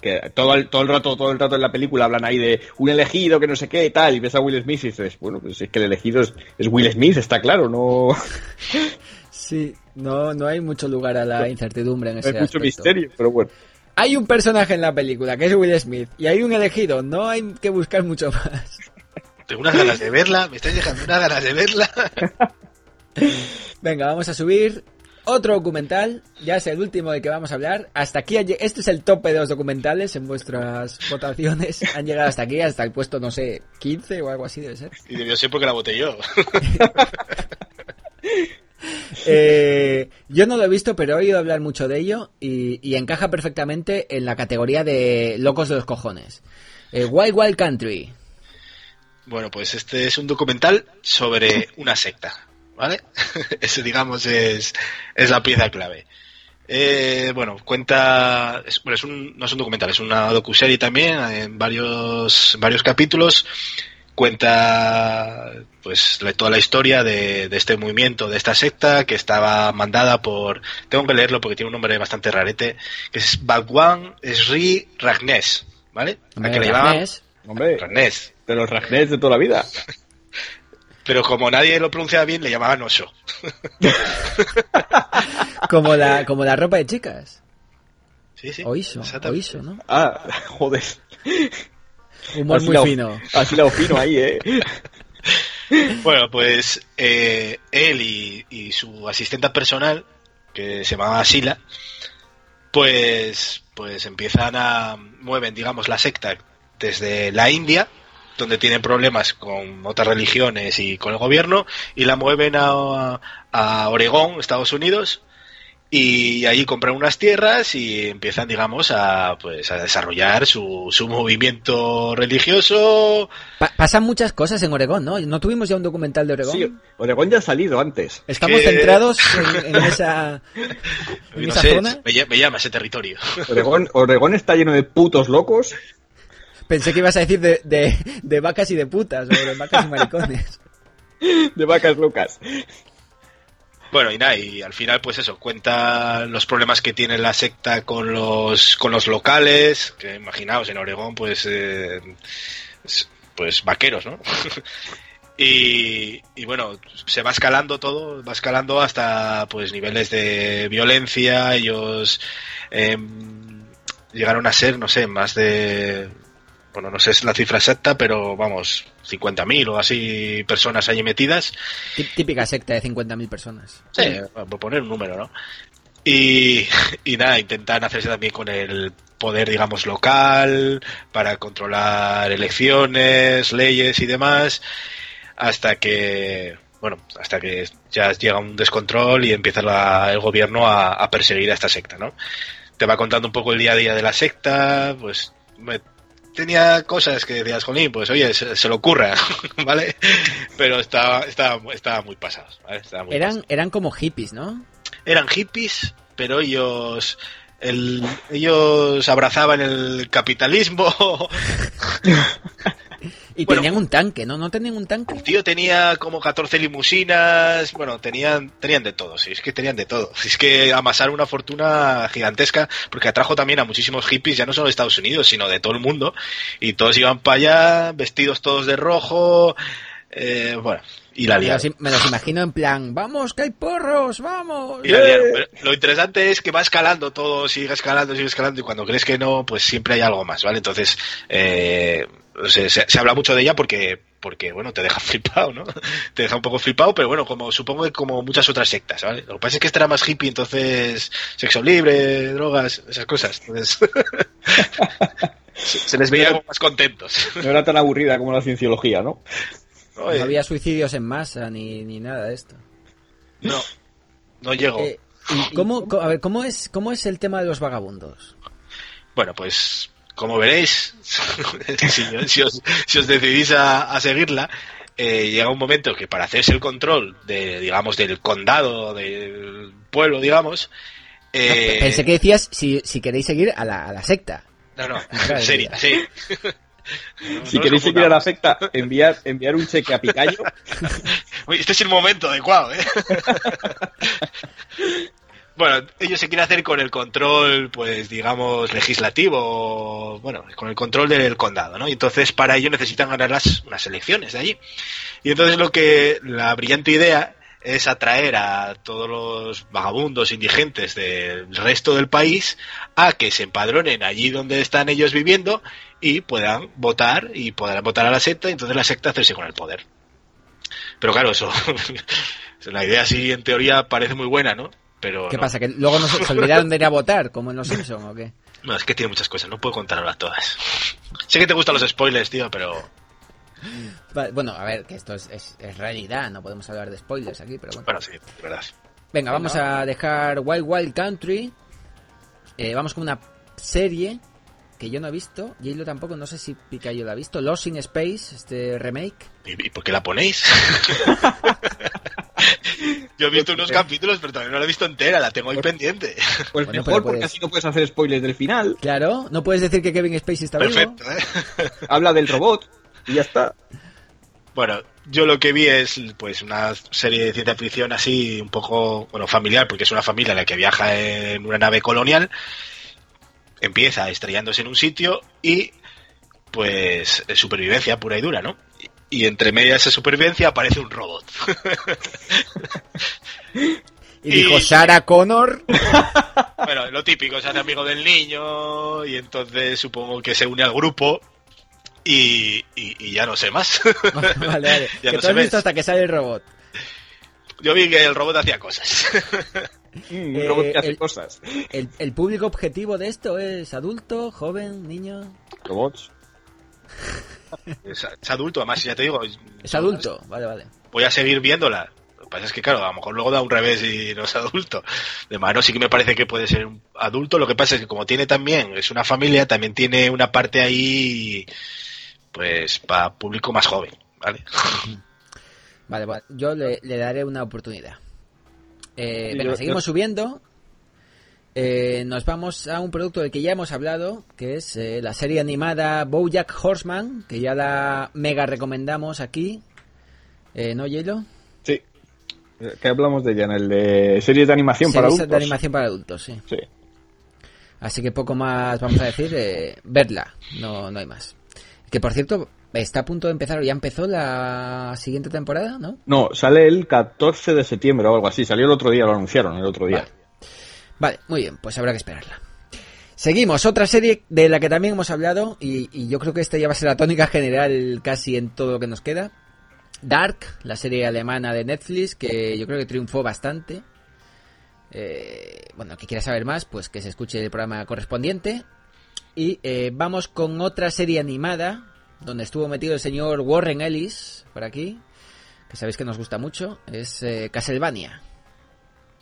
que todo el, todo el rato, todo el rato en la película hablan ahí de un elegido que no sé qué y tal, y ves a Will Smith y dices, bueno, pues es que el elegido es, es Will Smith, está claro, no, (laughs) Sí, no, no hay mucho lugar a la incertidumbre en no ese hay mucho aspecto. misterio, pero bueno. Hay un personaje en la película que es Will Smith y hay un elegido, no hay que buscar mucho más. Tengo unas ganas de verla, me estáis dejando unas ganas de verla. (laughs) Venga, vamos a subir otro documental, ya es el último del que vamos a hablar. Hasta aquí, este es el tope de los documentales en vuestras votaciones. Han llegado hasta aquí, hasta el puesto, no sé, 15 o algo así debe ser. Y debió ser porque la voté yo. (laughs) (laughs) Eh, yo no lo he visto, pero he oído hablar mucho de ello y, encaja perfectamente en la categoría de locos de los cojones. Eh, Wild Wild Country. Bueno, pues este es un documental sobre una secta, ¿vale? (laughs) Ese, digamos, es, es la pieza clave. Eh, bueno, cuenta, bueno, es un, no es un documental, es una docuserie también, en varios, varios capítulos. Cuenta, pues, toda la historia de, de este movimiento, de esta secta, que estaba mandada por, tengo que leerlo porque tiene un nombre bastante rarete, que es Bhagwan Sri Ragnes, ¿vale? A que le llamaban Ragnes. Hombre, Ragnes. de los Ragnets de toda la vida. (laughs) Pero como nadie lo pronunciaba bien, le llamaban oso. (laughs) Como la, como la ropa de chicas. Sí, sí. Oiso, oiso, ¿no? Ah, (laughs) joder. Humor muy fino. Has hilado fino ahí, eh. (laughs) Bueno, pues eh, él y, y su asistente personal, que se llamaba Sila, pues, pues empiezan a mueven, digamos, la secta desde la India, donde tienen problemas con otras religiones y con el gobierno, y la mueven a, a Oregón, Estados Unidos, y allí compran unas tierras y empiezan, digamos, a, pues, a desarrollar su, su movimiento religioso. Pa- pasan muchas cosas en Oregón, ¿no? ¿No tuvimos ya un documental de Oregón? Sí, Oregón ya ha salido antes. Estamos centrados en, en (laughs) esa, en No esa sé, zona. me llama ese territorio. Oregón, Oregón está lleno de putos locos. Pensé que ibas a decir de, de, de vacas y de putas, o de vacas y maricones. (laughs) De vacas locas. Bueno, y nada, y al final, pues eso, cuenta los problemas que tiene la secta con los, con los locales, que imaginaos, en Oregón, pues, eh, es- pues vaqueros, ¿no? (laughs) y, y bueno, se va escalando todo, va escalando hasta, pues, niveles de violencia, ellos em, llegaron a ser, no sé, más de, bueno, no sé si es la cifra exacta, pero vamos, 50.000 o así personas allí metidas. Tí- Típica secta de 50.000 personas. Sí, por poner un número, ¿no? Y, y nada, intentan hacerse también con el poder, digamos, local, para controlar elecciones, leyes y demás, hasta que, bueno, hasta que ya llega un descontrol y empieza la- el gobierno a, a perseguir a esta secta, ¿no? Te va contando un poco el día a día de la secta, pues tenía cosas que decías, Jolín, pues oye, se, se lo ocurra, (laughs) ¿vale? Pero estaba, estaba, estaba muy pasados, ¿vale? Estaba muy Eran, eran como hippies, ¿no? eran hippies, pero ellos el- ellos abrazaban el capitalismo. (laughs) Y Bueno. tenían un tanque, ¿no? ¿No tenían un tanque? El tío tenía como 14 limusinas, bueno, tenían tenían de todo, sí, es que tenían de todo. (laughs) Es que amasaron una fortuna gigantesca porque atrajo también a muchísimos hippies, ya no solo de Estados Unidos, sino de todo el mundo, y todos iban para allá vestidos todos de rojo, eh, bueno, y la Me liaron. los, me los imagino en plan, vamos, que hay porros, vamos. Y la liaron. Pero lo interesante es que va escalando todo, sigue escalando, sigue escalando, y cuando crees que no, pues siempre hay algo más, ¿vale? Entonces, eh, se, se- se habla mucho de ella porque, porque, bueno, te deja (laughs) flipado, ¿no? Te deja un poco flipado, pero bueno, como supongo que como muchas otras sectas, ¿vale? Lo que pasa es que esta era más hippie, entonces, sexo libre, drogas, esas cosas. Entonces, se, (laughs) se les veía como más contentos. (laughs) No era tan aburrida como la cienciología, ¿no? No había suicidios en masa ni, ni nada de esto. No, no llego. Eh, ¿y cómo, a ver, ¿cómo es, ¿cómo es el tema de los vagabundos? Bueno, pues como veréis, (laughs) si, si os, si os decidís a, a seguirla, eh, llega un momento que para hacerse el control de, digamos, del condado, del pueblo, digamos, eh, Pensé que decías si, si queréis seguir a la, a la secta. no, no, (laughs) en serio, sí. Si No queréis seguir a la secta, enviar, enviar un cheque a Picayo. (laughs) Uy, este es el momento adecuado, ¿eh? Bueno, ellos se quieren hacer con el control, pues digamos, legislativo, bueno, con el control del condado, ¿no? Y entonces para ello necesitan ganar las, unas elecciones de allí. Y entonces lo que, la brillante idea es atraer a todos los vagabundos indigentes del resto del país a que se empadronen allí donde están ellos viviendo y puedan votar y podrán votar a la secta y entonces la secta hacerse con el poder. Pero claro, eso, (laughs) la idea así en teoría parece muy buena, ¿no? Pero ¿Qué no. pasa? ¿Que luego nos se olvidaron de ir a votar, como en Los (laughs) Simpsons o qué? No, es que tiene muchas cosas, no puedo contarlas todas. sé que te gustan los spoilers, tío, pero Bueno, a ver, que esto es, es- es realidad, no podemos hablar de spoilers aquí, pero bueno. bueno, sí, de verdad. Venga, vamos a dejar Wild Wild Country. Eh, vamos con una serie que yo no he visto. J-Lo tampoco, no sé si Picayo la ha visto. Lost in Space, este remake. ¿Y, y por qué la ponéis? (laughs) (laughs) Yo he visto unos capítulos, pero todavía no la he visto entera, la tengo ahí pendiente. Pues Bueno, mejor porque puedes- así no puedes hacer spoilers del final. Claro, no puedes decir que Kevin Spacey está vivo. Perfecto, ¿eh? (laughs) Habla del robot y ya está. Bueno, yo lo que vi es pues una serie de ciencia ficción así un poco, bueno, familiar, porque es una familia la que viaja en una nave colonial, empieza estrellándose en un sitio y pues es supervivencia pura y dura, ¿no? Y, entre medias de esa supervivencia aparece un robot. Y dijo Y- Sarah Connor. (laughs) bueno, lo típico, se hace amigo del niño y entonces supongo que se une al grupo y, y- y ya no sé más. (laughs) vale, vale. Ya que no tú has visto hasta que sale el robot. Yo vi que el robot hacía cosas. (laughs) Mm, Eh, un robot que hace el- cosas. El, el público objetivo de esto es adulto, joven, niño. Robots. Es, es adulto, además, ya te digo, Es adulto, vale, vale. voy a seguir viéndola. Lo que pasa es que, claro, a lo mejor luego da un revés y no es adulto. De mano sí que me parece que puede ser un adulto. Lo que pasa es que como tiene también, es una familia, también tiene una parte ahí, pues, para público más joven, ¿vale? Vale, vale. Yo le, le daré una oportunidad. Eh, Sí, venga, yo- seguimos yo- subiendo. Eh, nos vamos a un producto del que ya hemos hablado, que es eh, la serie animada BoJack Horseman, que ya la mega recomendamos aquí. Eh, ¿No, Yelo? Sí. ¿Qué hablamos de ella? En el de series de animación para Series adultos. de animación para adultos, sí. Sí. Así que poco más vamos a decir, eh, verla, no, no hay más. Que por cierto, está a punto de empezar, o ya empezó la siguiente temporada, ¿no? No, sale el 14 de septiembre o algo así. Salió el otro día, lo anunciaron el otro día. Vale. Vale, muy bien, pues habrá que esperarla. Seguimos, otra serie de la que también hemos hablado, y, yo creo que esta ya va a ser la tónica general casi en todo lo que nos queda. Dark, la serie alemana de Netflix, que yo creo que triunfó bastante. Eh, bueno, que quiera saber más, pues que se escuche el programa correspondiente. Y eh, vamos con otra serie animada, donde estuvo metido el señor Warren Ellis, por aquí, que sabéis que nos gusta mucho, es eh, Castlevania.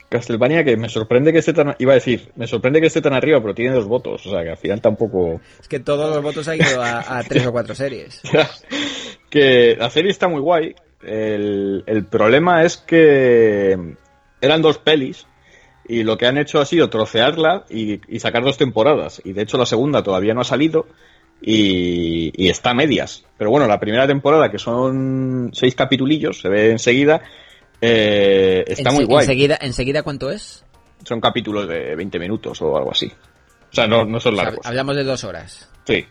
Castlevania que me sorprende que esté tan... Iba a decir, me sorprende que esté tan arriba, pero tiene dos votos. O sea, que al final tampoco... Es que todos los votos han ido a, a (laughs) tres o cuatro series. (laughs) que la serie está muy guay. El, el problema es que eran dos pelis y lo que han hecho ha sido trocearla y, y sacar dos temporadas. Y de hecho la segunda todavía no ha salido y, y está a medias. Pero bueno, la primera temporada, que son seis capitulillos, se ve enseguida, eh, está Ense- muy guay. Enseguida, enseguida, ¿cuánto es? Son capítulos de 20 minutos o algo así. O sea, no, no son O sea, largos. hablamos de dos horas. Sí.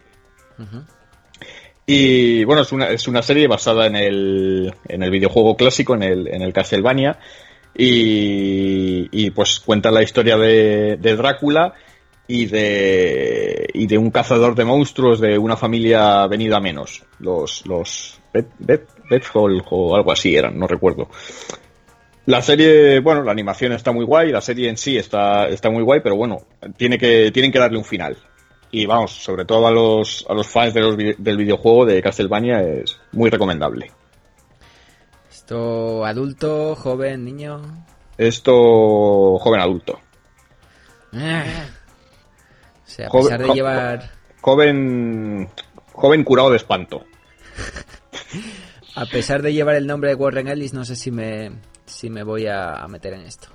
Y bueno, es una, es una serie basada en el, en el videojuego clásico, en el, en el Castlevania. Y, y pues cuenta la historia de, de Drácula y de, y de un cazador de monstruos de una familia venida a menos. Los, los Bet, Bet- o algo así eran, no recuerdo. La serie, bueno, la animación está muy guay, la serie en sí está, está muy guay, pero bueno, tiene que, tienen que darle un final. Y vamos, sobre todo a los, a los fans de los vi- del videojuego de Castlevania es muy recomendable. Esto, adulto, joven, niño. Esto, joven adulto. Ah. O sea, a Joven- pesar de jo- llevar, Joven, joven curado de espanto. (laughs) a pesar de llevar el nombre de Warren Ellis, no sé si me, si me voy a, meter en esto.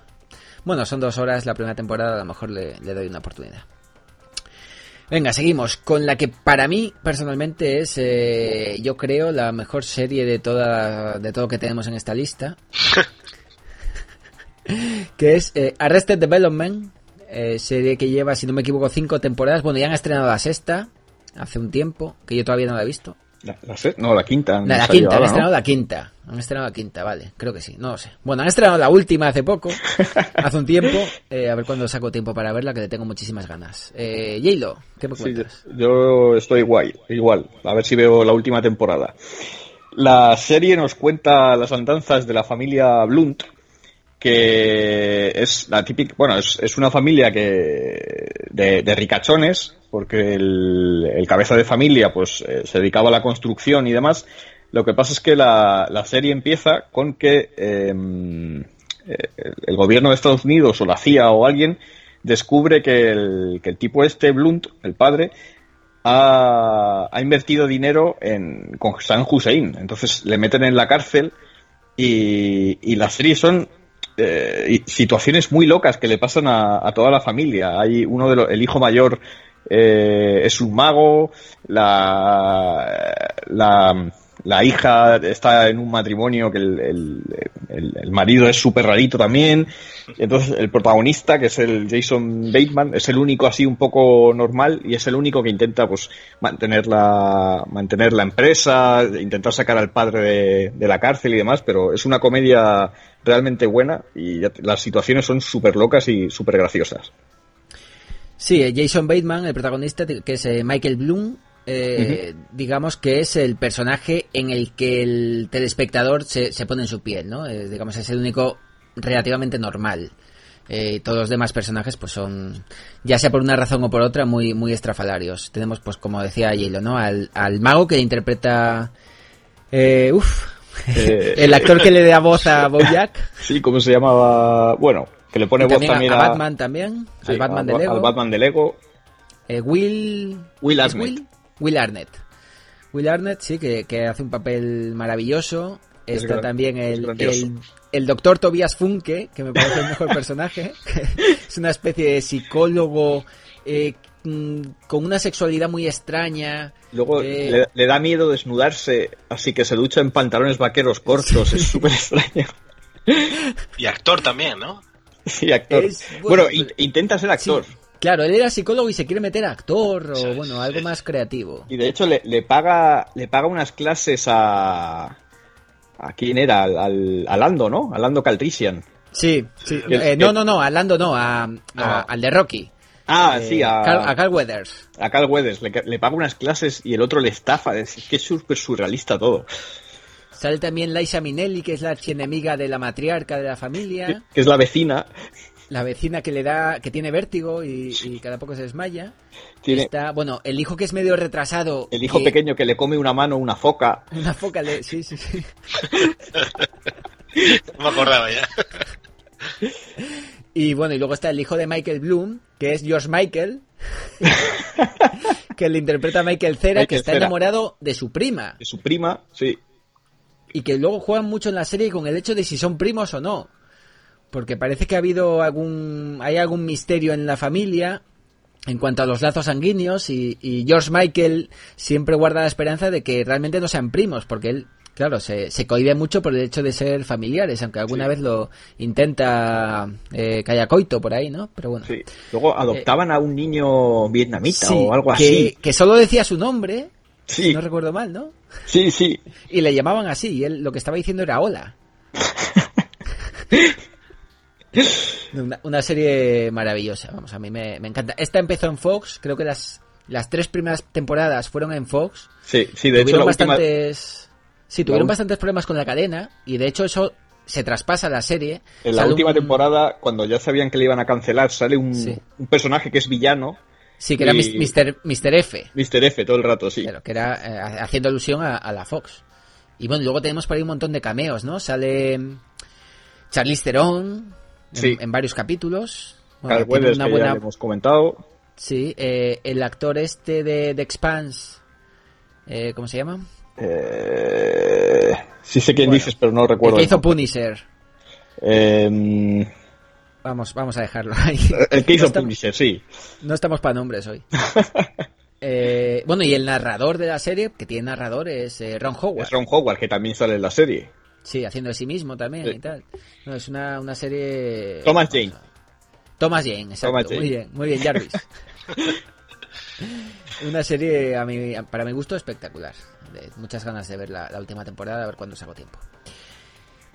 Bueno, son dos horas la primera temporada, a lo mejor le, le doy una oportunidad. Venga, seguimos con la que para mí personalmente es, eh, yo creo, la mejor serie de toda, de todo lo que tenemos en esta lista. (laughs) que es eh, Arrested Development, eh, serie que lleva, si no me equivoco, cinco temporadas. Bueno, ya han estrenado la sexta hace un tiempo, que yo todavía no la he visto. La, la no, la quinta. No, la ha quinta, han ¿no? estrenado la quinta. Han estrenado la quinta, vale, creo que sí, no lo sé. Bueno, han estrenado la última hace poco, (laughs) hace un tiempo. eh, a ver cuándo saco tiempo para verla, que le tengo muchísimas ganas. Eh, Yalo, ¿qué me Sí, cuentas? yo estoy guay, igual. A ver si veo la última temporada. La serie nos cuenta las andanzas de la familia Blunt, que es la típica, bueno, es, es una familia que de, de ricachones, porque el, el cabeza de familia pues eh, se dedicaba a la construcción y demás. Lo que pasa es que la, la serie empieza con que em, eh, el gobierno de Estados Unidos o la CIA o alguien descubre que el, que el tipo este, Blunt, el padre, ha, ha invertido dinero en, con San Hussein. Entonces le meten en la cárcel y, y las series son eh, situaciones muy locas que le pasan a, a toda la familia. Hay uno de los, el hijo mayor eh, es un mago, la, la, la hija está en un matrimonio que el, el- el- marido es súper rarito también. Entonces el protagonista, que es el Jason Bateman, es el único así un poco normal y es el único que intenta pues mantener la, mantener la empresa, intentar sacar al padre de, de la cárcel y demás, pero es una comedia realmente buena y las situaciones son súper locas y súper graciosas. Sí, eh, Jason Bateman, el protagonista, que es eh, Michael Bloom, eh, digamos que es el personaje en el que el telespectador se, se pone en su piel, ¿no? Eh, digamos, es el único relativamente normal. Eh, todos los demás personajes pues son, ya sea por una razón o por otra, muy, muy estrafalarios. Tenemos, pues como decía Yelo, ¿no? Al, al mago que interpreta... Eh, uf, (laughs) el actor que le da voz a (laughs) Bojack. Sí, ¿cómo se llamaba? Bueno, que le pone voz también a- también a, a, Batman también. sí, al Batman al- de Lego. al Batman de Lego. Eh, Will... Will ¿es Arnett. Will? Will Arnett. Will Arnett, sí, que, que hace un papel maravilloso. Es Está gran- también el, el, el doctor Tobias Funke, que me parece el mejor personaje. (laughs) es una especie de psicólogo eh, mm, con una sexualidad muy extraña. Luego Eh, le, le da miedo desnudarse, así que se ducha en pantalones vaqueros cortos, es súper extraño. Y actor también, ¿no? (laughs) Sí, actor. Es- bueno, bueno, in- intenta ser actor. Sí, claro, él era psicólogo y se quiere meter a actor o bueno, algo más creativo. Y de hecho le, le paga le paga unas clases a... ¿A quién era? Al, al, a Lando, ¿no? A Lando Calrissian. Sí, sí. Eh, no, no, no, a Lando no, a, a- No. al de Rocky. Ah, Eh, sí, a, Carl, a Carl Weathers. a Carl Weathers. Le, le paga unas clases y el otro le estafa. Es que es súper surrealista todo. Sale también Liza Minnelli, que es la archienemiga de la matriarca de la familia, que es la vecina. la vecina que le da, que tiene vértigo y, y cada poco se desmaya. Tiene Está, bueno, el hijo que es medio retrasado. el hijo que- pequeño que le come una mano a una foca. (laughs) Una foca le, sí, sí, sí. No me acordaba ya. Y bueno, y luego está el hijo de Michael Bloom, que es George Michael, (laughs) que le interpreta a Michael Cera, que está Cera. enamorado de su prima. De su prima, sí. Y que luego juegan mucho en la serie con el hecho de si son primos o no. Porque parece que ha habido algún. hay algún misterio en la familia en cuanto a los lazos sanguíneos y, y George Michael siempre guarda la esperanza de que realmente no sean primos, porque él, claro, se, se cohibe mucho por el hecho de ser familiares, aunque alguna Sí. vez lo intenta eh, que haya coito por ahí, ¿no? Pero bueno. sí. Luego adoptaban a un niño vietnamita Sí, o algo así. que solo decía su nombre, Sí, no recuerdo mal, ¿no? sí, sí. (laughs) Y le llamaban así, y él lo que estaba diciendo era hola. (laughs) Una, una serie maravillosa, vamos, a mí me, me encanta. Esta empezó en Fox, creo que las, las tres primeras temporadas fueron en Fox. Sí, sí, de hecho tuvieron última... bastantes... Sí, tuvieron bastantes problemas con la cadena, y de hecho eso se traspasa a la serie. En la última un- temporada, cuando ya sabían que le iban a cancelar, sale un, Sí. un personaje que es villano, Sí, que era y- Mr. Mr. F. Mr. F, todo el rato, sí. Claro, que era eh, haciendo alusión a, a la Fox. Y bueno, luego tenemos por ahí un montón de cameos, ¿no? Sale Charlize Theron en, Sí. en varios capítulos. Bueno, tiene una que buena... ya hemos comentado. Sí, eh, el actor este de, de Expanse, eh, ¿cómo se llama? Eh, sí sé quién Bueno, dices, pero no El recuerdo. que el hizo nombre. Punisher. Eh, Vamos, vamos a dejarlo ahí. el que No hizo estamos- Punisher, sí. No estamos para nombres hoy. (laughs) Eh, bueno, y el narrador de la serie, que tiene narrador, es eh, Ron Howard. Es Ron Howard, que también sale en la serie. Sí, haciendo de sí mismo también Sí. y tal. No, es una, una serie... Thomas Jane. Thomas Jane, exacto. Thomas Jane. Muy bien, muy bien, Jarvis. (laughs) una serie, a mi, para mi gusto, espectacular. Muchas ganas de ver la, la última temporada, a ver cuándo saco tiempo.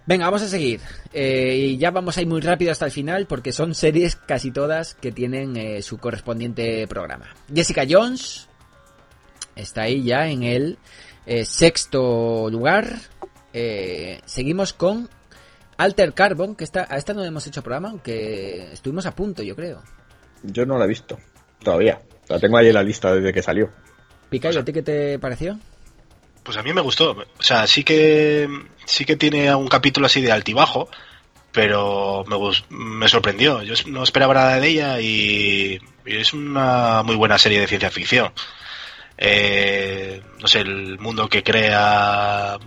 Venga, vamos a seguir. Eh, y ya vamos a ir muy rápido hasta el final porque son series casi todas que tienen eh, su correspondiente programa. Jessica Jones está ahí ya en el eh, sexto lugar. Seguimos con Alter Carbon, que está, a esta no hemos hecho programa, aunque estuvimos a punto, yo creo. Yo no la he visto todavía. La tengo ahí en la lista desde que salió. Picayo, ¿a ti qué te pareció? Pues a mí me gustó. O sea, sí que sí que tiene un capítulo así de altibajo, pero me, me sorprendió. Yo no esperaba nada de ella y, es una muy buena serie de ciencia ficción. Eh, no sé, el mundo que crea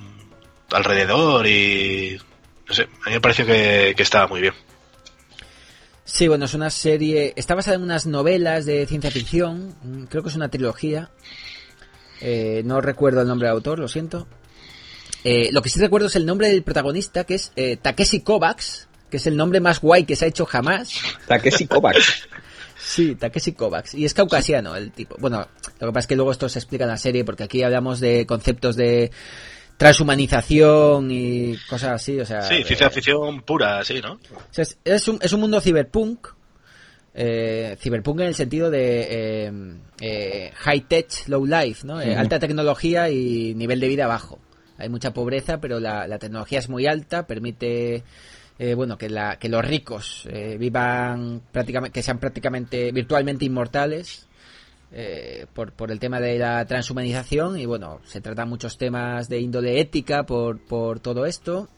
alrededor y... No sé, a mí me pareció que, que estaba muy bien. Sí, bueno, es una serie. Está basada en unas novelas de ciencia ficción. Creo que es una trilogía. Eh, no recuerdo el nombre del autor, lo siento. Eh, lo que sí recuerdo es el nombre del protagonista, que es eh, Takeshi Kovacs, que es el nombre más guay que se ha hecho jamás. Takeshi Kovacs. (laughs) Sí, Takeshi Kovacs. Y es caucasiano el tipo. Bueno, lo que pasa es que luego esto se explica en la serie, porque aquí hablamos de conceptos de transhumanización y cosas así, o sea... Sí, ciencia ficción pura, sí, ¿no? o sea, es, es un, es un mundo ciberpunk. Eh, ciberpunk en el sentido de eh, eh, high tech, low life, ¿no? Eh. Alta tecnología y nivel de vida bajo. Hay mucha pobreza, pero la, la tecnología es muy alta, permite eh, bueno que, la, que los ricos vivan prácticamente, que sean prácticamente virtualmente inmortales por, por el tema de la transhumanización y bueno, se tratan muchos temas de índole ética por, por todo esto.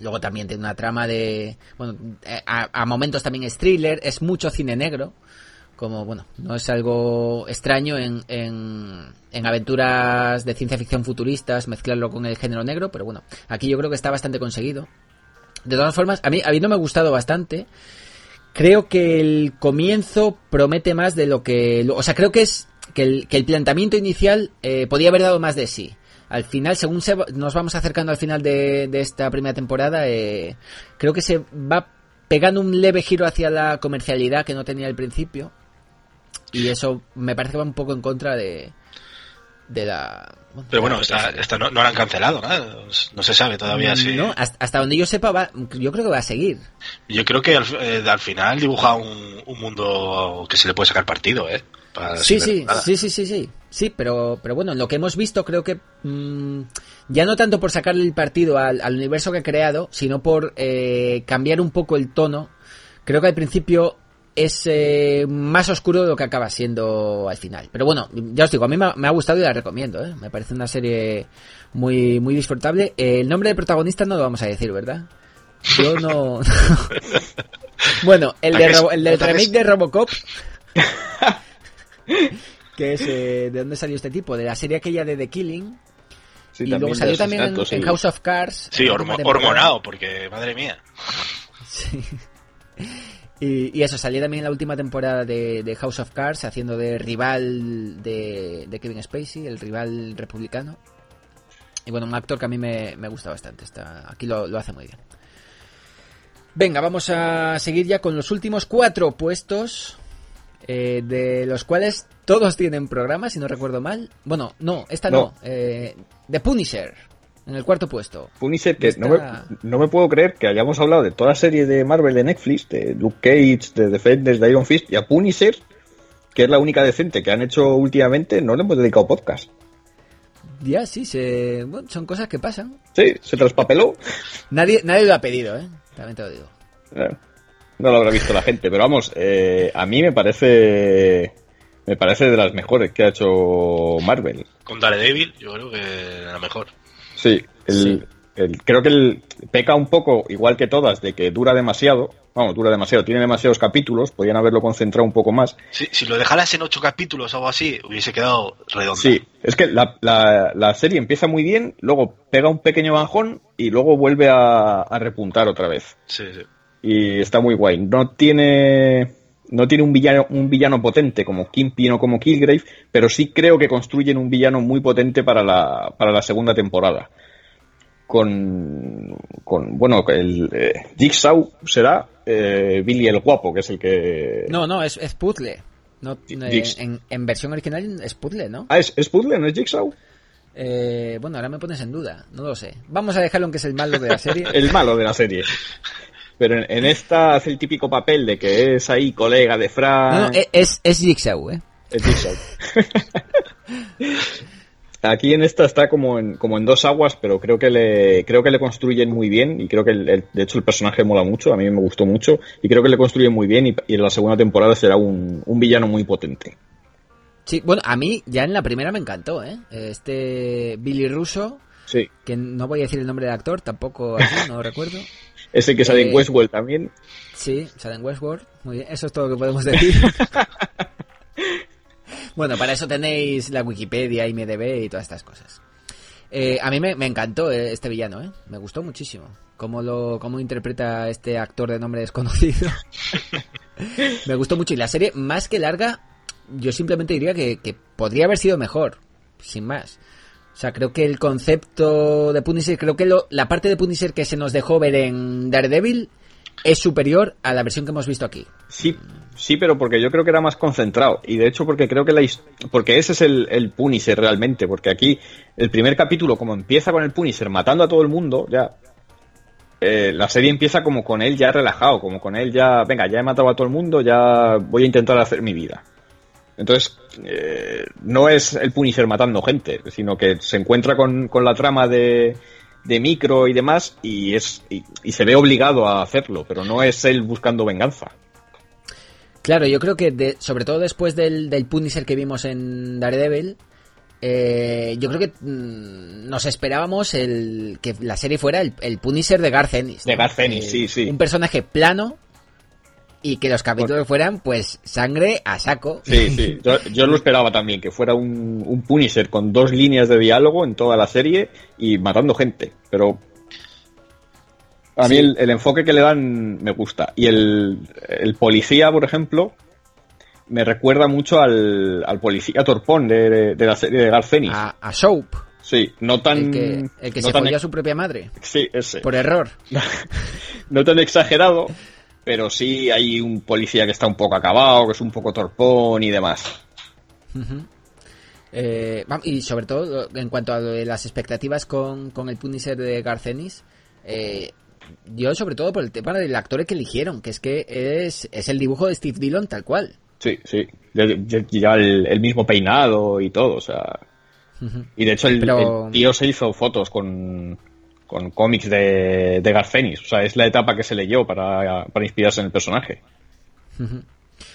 Luego también tiene una trama de, bueno, eh, a, momentos también es thriller, es mucho cine negro, como bueno, no es algo extraño en, en, en aventuras de ciencia ficción futuristas mezclarlo con el género negro, pero bueno, aquí yo creo que está bastante conseguido. De todas formas, a mí, a mí no me ha gustado bastante. Creo que el comienzo promete más de lo que... O sea, creo que es que el, que el planteamiento inicial eh, podía haber dado más de sí. Al final, según se, nos vamos acercando al final de, de esta primera temporada, eh, creo que se va pegando un leve giro hacia la comercialidad que no tenía al principio. Y eso me parece que va un poco en contra de, de la... Pero bueno, esta, esta no, no la han cancelado, ¿no? No se sabe todavía si... No, hasta, hasta donde yo sepa, va, yo creo que va a seguir. Yo creo que al, eh, al final dibuja un, un mundo que se le puede sacar partido, ¿eh? Para Sí, sí, sí, sí, sí, sí, sí, pero, pero bueno, en lo que hemos visto creo que mm, ya no tanto por sacarle el partido al, al universo que ha creado, sino por eh, cambiar un poco el tono. Creo que al principio es eh, más oscuro de lo que acaba siendo al final. Pero bueno, ya os digo, a mí me ha, me ha gustado y la recomiendo, ¿eh? Me parece una serie muy, muy disfrutable. Eh, el nombre del protagonista no lo vamos a decir, ¿verdad? Yo no... (laughs) bueno, el, de el del remake de Robocop (laughs) que es eh, de dónde salió este tipo, de la serie aquella de The Killing. Sí, y también luego salió también en. House of Cards. Sí, hormo- hormonado, porque madre mía. Sí. (laughs) Y, y eso, salió también en la última temporada de, de House of Cards, haciendo de rival de, de Kevin Spacey, el rival republicano. Y bueno, un actor que a mí me, me gusta bastante. Está, aquí lo, lo hace muy bien. Venga, vamos a seguir ya con los últimos cuatro puestos. Eh, de los cuales todos tienen programa, si no recuerdo mal. Bueno, no, esta no. No. eh, The Punisher, en el cuarto puesto. Punisher, que no, me, no me puedo creer que hayamos hablado de toda la serie de Marvel de Netflix, de Luke Cage, de Defenders, de Iron Fist, y a Punisher, que es la única decente que han hecho últimamente, no le hemos dedicado podcast. Ya, sí, se, bueno, son cosas que pasan. Sí, se traspapeló. Nadie, nadie lo ha pedido, ¿eh? También te lo digo. Eh, No lo habrá visto la gente, pero vamos, eh, a mí me parece me parece de las mejores que ha hecho Marvel. Con Daredevil, yo creo que la mejor. Sí, el, Sí. el- creo que el, peca un poco, igual que todas, de que dura demasiado. Vamos, dura demasiado, tiene demasiados capítulos, podían haberlo concentrado un poco más. Si, si lo dejaras en ocho capítulos o algo así, hubiese quedado redondo. Sí, es que la, la- la serie empieza muy bien, luego pega un pequeño bajón y luego vuelve a, a repuntar otra vez. sí, sí. Y está muy guay. No tiene no tiene un villano un villano potente como Kingpin o como Killgrave, pero sí creo que construyen un villano muy potente para la para la segunda temporada. Con con bueno, el eh, Jigsaw será eh, Billy el Guapo, que es el que... No, no, es, es puzzle. No, eh, en, en versión original es puzzle, ¿no? Ah, ¿es, es puzzle, no es Jigsaw? Eh, bueno, ahora me pones en duda, no lo sé. Vamos a dejarlo en que es el malo de la serie. (laughs) El malo de la serie. Pero en, en esta hace el típico papel de que es ahí colega de Frank. No, no, es, es Jigsaw, ¿eh? Es Jigsaw. (laughs) Aquí en esta está como en, como en dos aguas, pero creo que le creo que le construyen muy bien y creo que el- el- de hecho el personaje mola mucho, a mí me gustó mucho y creo que le construyen muy bien y, y en la segunda temporada será un, un villano muy potente. Sí, bueno, a mí ya en la primera me encantó, ¿eh? Este Billy Russo, Sí, que no voy a decir el nombre del actor, tampoco aquí, no lo (laughs) recuerdo. ese que sale Eh, en Westworld también. Sí, sale en Westworld. Muy bien, eso es todo lo que podemos decir. (laughs) bueno, para eso tenéis la Wikipedia, IMDB y todas estas cosas. Eh, a mí me, me encantó eh, este villano, ¿eh? Me gustó muchísimo. Cómo lo cómo interpreta este actor de nombre desconocido. (laughs) me gustó mucho. Y la serie, más que larga, yo simplemente diría que, que podría haber sido mejor. Sin más. O sea, creo que el concepto de Punisher, creo que lo- la parte de Punisher que se nos dejó ver en Daredevil es superior a la versión que hemos visto aquí. Sí, sí, pero porque yo creo que era más concentrado. Y de hecho, porque creo que la porque ese es el, el Punisher realmente. Porque aquí, el primer capítulo, como empieza con el Punisher matando a todo el mundo, ya. eh, la serie empieza como con él ya relajado, como con él ya, venga, ya he matado a todo el mundo, ya voy a intentar hacer mi vida. Entonces, eh, no es el Punisher matando gente, sino que se encuentra con, con la trama de, de micro y demás y, es, y, y se ve obligado a hacerlo, pero no es él buscando venganza. Claro, yo creo que de- sobre todo después del, del Punisher que vimos en Daredevil, eh, yo creo que mm, nos esperábamos el que la serie fuera el, el Punisher de Garth Ennis. ¿no? De Garth Ennis, Eh, sí, sí. Un personaje plano y que los capítulos fueran pues sangre a saco. Sí, sí. Yo, yo lo esperaba también, que fuera un, un Punisher con dos líneas de diálogo en toda la serie y matando gente. Pero a mí Sí. el, el enfoque que le dan me gusta. Y el, el policía, por ejemplo, me recuerda mucho al, al policía torpón de, de- de la serie de Garth Ennis. A, a Soap, Sí, no tan... el que, el que no se tan a su propia madre. Sí, ese. Por error. (laughs) no tan exagerado, pero sí hay un policía que está un poco acabado, que es un poco torpón y demás. Eh, y sobre todo, en cuanto a las expectativas con, con el Punisher de Garcenis, eh, yo sobre todo por el tema del actor que eligieron, que es que es, es el dibujo de Steve Dillon tal cual. Sí, sí. Ya, el, el mismo peinado y todo, o sea. Y de hecho el, Pero- el tío se hizo fotos con, con cómics de, de. O sea, es la etapa que se leyó para, para inspirarse en el personaje.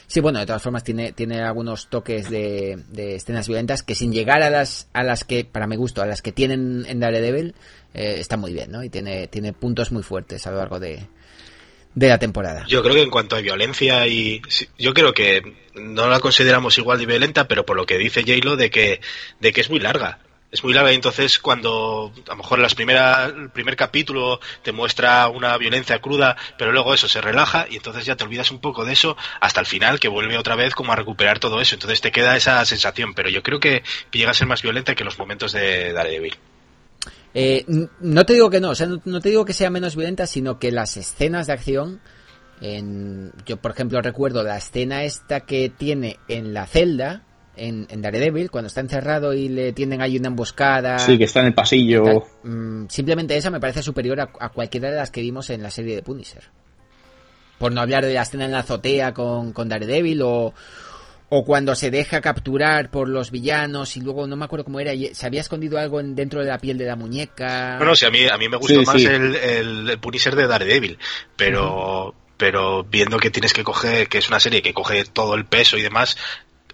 Sí, bueno, de todas formas tiene, tiene algunos toques de, de escenas violentas que sin llegar a las, a las que, para mi gusto, a las que tienen en Daredevil, eh, está muy bien, ¿no? Y tiene, tiene puntos muy fuertes a lo largo de, de la temporada. Yo creo que en cuanto a violencia y yo creo que no la consideramos igual de violenta, pero por lo que dice J-Lo de que de que es muy larga. Es muy larga y entonces cuando a lo mejor las el primer capítulo te muestra una violencia cruda, pero luego eso se relaja y entonces ya te olvidas un poco de eso hasta el final que vuelve otra vez como a recuperar todo eso. Entonces te queda esa sensación, pero yo creo que llega a ser más violenta que los momentos de Daredevil. Eh, no te digo que no, o sea, no, no te digo que sea menos violenta, sino que las escenas de acción, en, yo por ejemplo recuerdo la escena esta que tiene en la celda, en, en Daredevil, cuando está encerrado y le tienden ahí una emboscada. Sí, que está en el pasillo. mm, simplemente esa me parece superior a, a cualquiera de las que vimos en la serie de Punisher. Por no hablar de la escena en la azotea con, con Daredevil o, o cuando se deja capturar por los villanos y luego no me acuerdo cómo era, y se había escondido algo en- dentro de la piel de la muñeca. No, no, sí, a mí, a mí me gustó Sí, más sí. El, el, el Punisher de Daredevil, pero, pero viendo que tienes que coger, que es una serie que coge todo el peso y demás,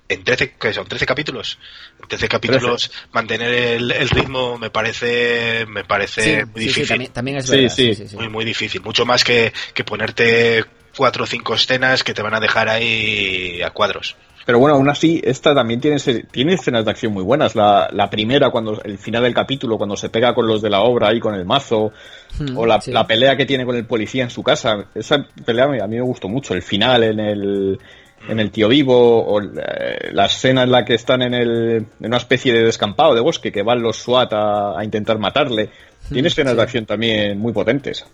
en 13, ¿qué son? 13 capítulos. En 13 capítulos mantener el, el ritmo me parece, me Sí, parece muy sí, sí, difícil. también, también es Sí, verdad. sí. sí, sí, sí. Muy, muy difícil. Mucho más que, que ponerte cuatro o cinco escenas que te van a dejar ahí a cuadros. Pero bueno, aún así, esta también tiene, se- tiene escenas de acción muy buenas. La, la primera, cuando el final del capítulo, cuando se pega con los de la obra ahí con el mazo, Hmm, o la, sí. la pelea que tiene con el policía en su casa. Esa pelea a mí me gustó mucho. El final en el, en el tío vivo, o la, la escena en la que están en, el, en una especie de descampado de bosque que van los SWAT a, a intentar matarle. Tiene escenas sí. de acción también muy potentes.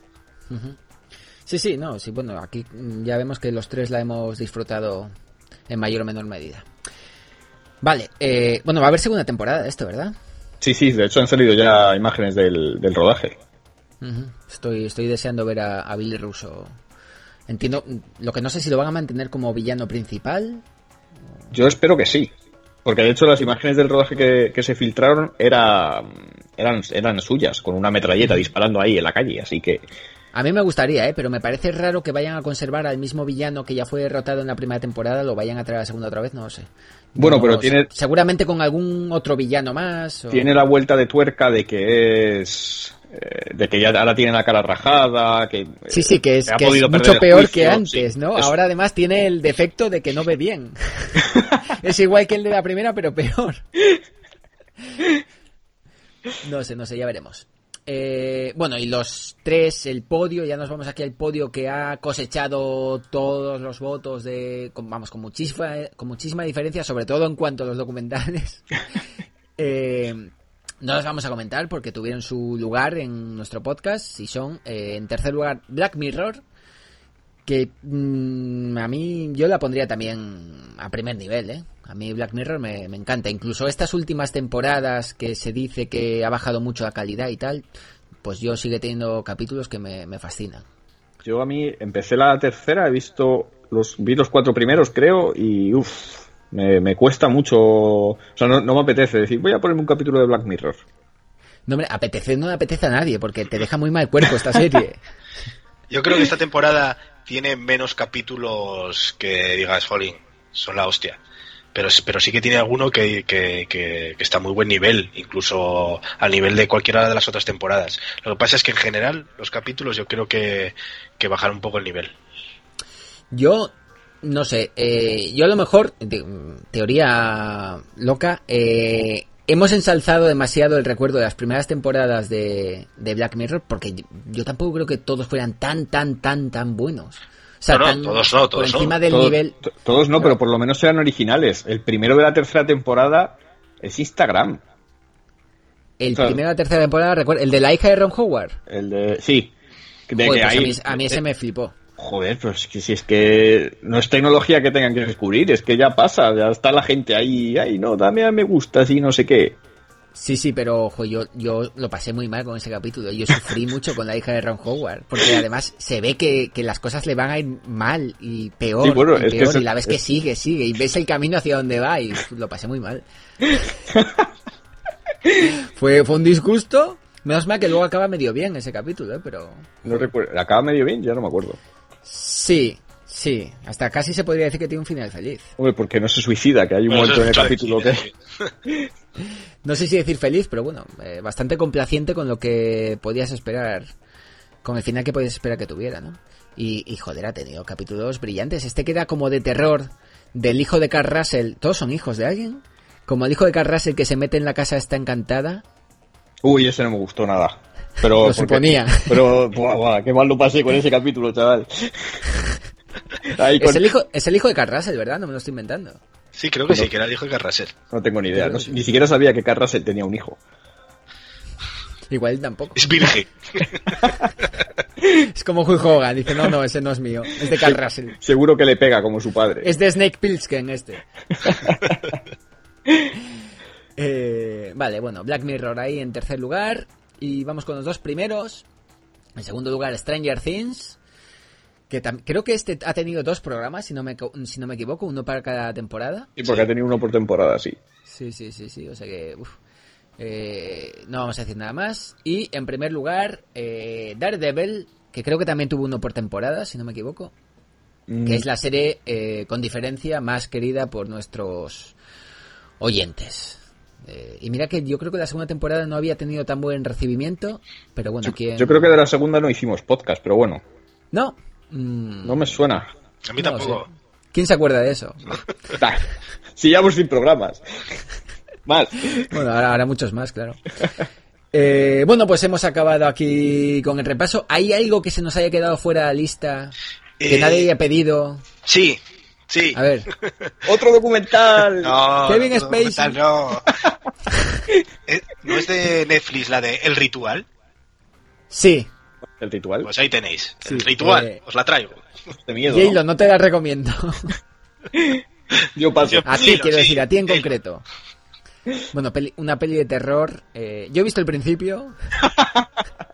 Sí, sí, no, sí, bueno, aquí ya vemos que los tres la hemos disfrutado en mayor o menor medida. Vale, eh, bueno, va a haber segunda temporada de esto, ¿verdad? Sí, sí, de hecho han salido ya imágenes del, del rodaje. Estoy, estoy deseando ver a, a Billy Russo. Entiendo, lo que no sé si lo van a mantener como villano principal. Yo espero que sí. Porque de hecho las imágenes del rodaje que, que se filtraron era, eran, eran suyas, con una metralleta disparando ahí en la calle, así que... A mí me gustaría, ¿eh? pero me parece raro que vayan a conservar al mismo villano que ya fue derrotado en la primera temporada, lo vayan a traer a la segunda otra vez, no lo sé. Bueno, No, pero tiene, Seguramente con algún otro villano más. o- tiene la vuelta de tuerca de que es... eh, de que ya ahora tiene la cara rajada, que... Sí, sí, que es, que mucho peor juicio, que antes, sí. ¿no? Es- Ahora además tiene el defecto de que no ve bien. (laughs) es igual que el de la primera, pero peor. No sé, no sé, ya veremos. Eh, bueno, y los tres, el podio, ya nos vamos aquí al podio que ha cosechado todos los votos de, con- vamos, con muchísima, con muchísima diferencia, sobre todo en cuanto a los documentales. (laughs) Eh, no los vamos a comentar porque tuvieron su lugar en nuestro podcast y son, eh, en tercer lugar, Black Mirror, que mm, a mí yo la pondría también a primer nivel, ¿eh? A mí Black Mirror me, me encanta. Incluso estas últimas temporadas que se dice que ha bajado mucho la calidad y tal, pues yo sigue teniendo capítulos que me, me fascinan. Yo a mí empecé la tercera, he visto los, vi los cuatro primeros creo y uff, me, me cuesta mucho, o sea, no, no me apetece decir, voy a ponerme un capítulo de Black Mirror. No, hombre, apetece, no le apetece a nadie porque te deja muy mal cuerpo esta serie. (laughs) Yo creo que esta temporada tiene menos capítulos que digas, jolín, son la hostia. Pero, pero sí que tiene alguno que, que, que- que está a muy buen nivel, incluso al nivel de cualquiera de las otras temporadas. Lo que pasa es que en general los capítulos yo creo que, que bajaron un poco el nivel. Yo, no sé, eh, yo a lo mejor, de- teoría loca, eh, hemos ensalzado demasiado el recuerdo de las primeras temporadas de, de Black Mirror porque yo, yo tampoco creo que todos fueran tan, tan, tan, tan buenos. O sea, No, no, tan todos no, por todos no. encima del Todo- nivel... to- todos no, pero por lo menos eran originales. El primero de la tercera temporada es Instagram. El claro. primero de la tercera temporada, recuerda, el de la hija de Ron Howard. El de, sí. De Joder, que pues a, mí, a mí ese me flipó. Joder, pero es que si es que no es tecnología que tengan que descubrir, es que ya pasa, ya está la gente ahí, ay no, dame a me gusta, así no sé qué. Sí, sí, pero ojo, yo, yo lo pasé muy mal con ese capítulo. Yo sufrí mucho con la hija de Ron Howard. Porque además se ve que, que las cosas le van a ir mal y peor. Sí, bueno, y, es que peor, y la ves que sigue, sigue. Y ves el camino hacia donde va y lo pasé muy mal. (laughs) fue, fue un disgusto. Menos mal que luego acaba medio bien ese capítulo, ¿eh? pero... No recuerdo, acaba medio bien, ya no me acuerdo. Sí, sí. Hasta casi se podría decir que tiene un final feliz. Hombre, porque no se suicida, que hay un momento en el capítulo que... (laughs) No sé si decir feliz, pero bueno, eh, bastante complaciente con lo que podías esperar, con el final que podías esperar que tuviera, ¿no? Y, y joder, ha tenido capítulos brillantes. Este que era como de terror del hijo de Carl Russell. ¿Todos son hijos de alguien? Como el hijo de Carl Russell que se mete en la casa está encantada. Uy, ese no me gustó nada. Pero, Lo porque- suponía. (laughs) Pero, buah, buah, qué mal lo pasé con ese capítulo, chaval. (laughs) Ahí con- Es el, hijo, es el hijo de Carl Russell, ¿verdad? No me lo estoy inventando. Sí, creo que sí, que era el hijo de Carrasel. No tengo ni idea, no ni siquiera sabía que Carl Russell tenía un hijo. Igual él tampoco. Es virgen. (laughs) Es como Hulk Hogan. Dice, no, no, ese no es mío. Es de Carl Russell. Seguro que le pega como su padre. Es de Snake Pilsken este. Eh, vale, bueno, Black Mirror ahí en tercer lugar. Y vamos con los dos primeros. En segundo lugar, Stranger Things. Que creo que este ha tenido dos programas, si no, me, si no me equivoco, uno para cada temporada. Sí, porque ha tenido uno por temporada, sí. Sí, sí, sí, sí. O sea que. uf. Eh, no vamos a decir nada más. Y en primer lugar, eh, Daredevil, que creo que también tuvo uno por temporada, si no me equivoco. Mm, Que es la serie eh, con diferencia más querida por nuestros oyentes. Eh, y mira que yo creo que la segunda temporada no había tenido tan buen recibimiento, pero bueno, yo, ¿quién- yo creo que de la segunda no hicimos podcast, pero bueno, No. Mm, no me suena. A mí no tampoco. ¿Quién se acuerda de eso? (laughs) Sigamos sin programas. Más. Bueno, ahora habrá muchos más, claro. Eh, bueno, pues hemos acabado aquí con el repaso. ¿Hay algo que se nos haya quedado fuera de la lista? Que Eh, nadie haya pedido. Sí, Sí. A ver, (laughs) Otro documental. No, Kevin no, Spacey. documental No. Eh, ¿No es de Netflix la de El Ritual? sí. El ritual. Pues ahí tenéis. Sí, el Ritual. eh, Os la traigo. De miedo. No te la recomiendo. (laughs) Yo paso. A ti, quiero sí, decir, a ti en concreto. Bueno, peli- una peli de terror. eh, yo he visto el principio. (laughs)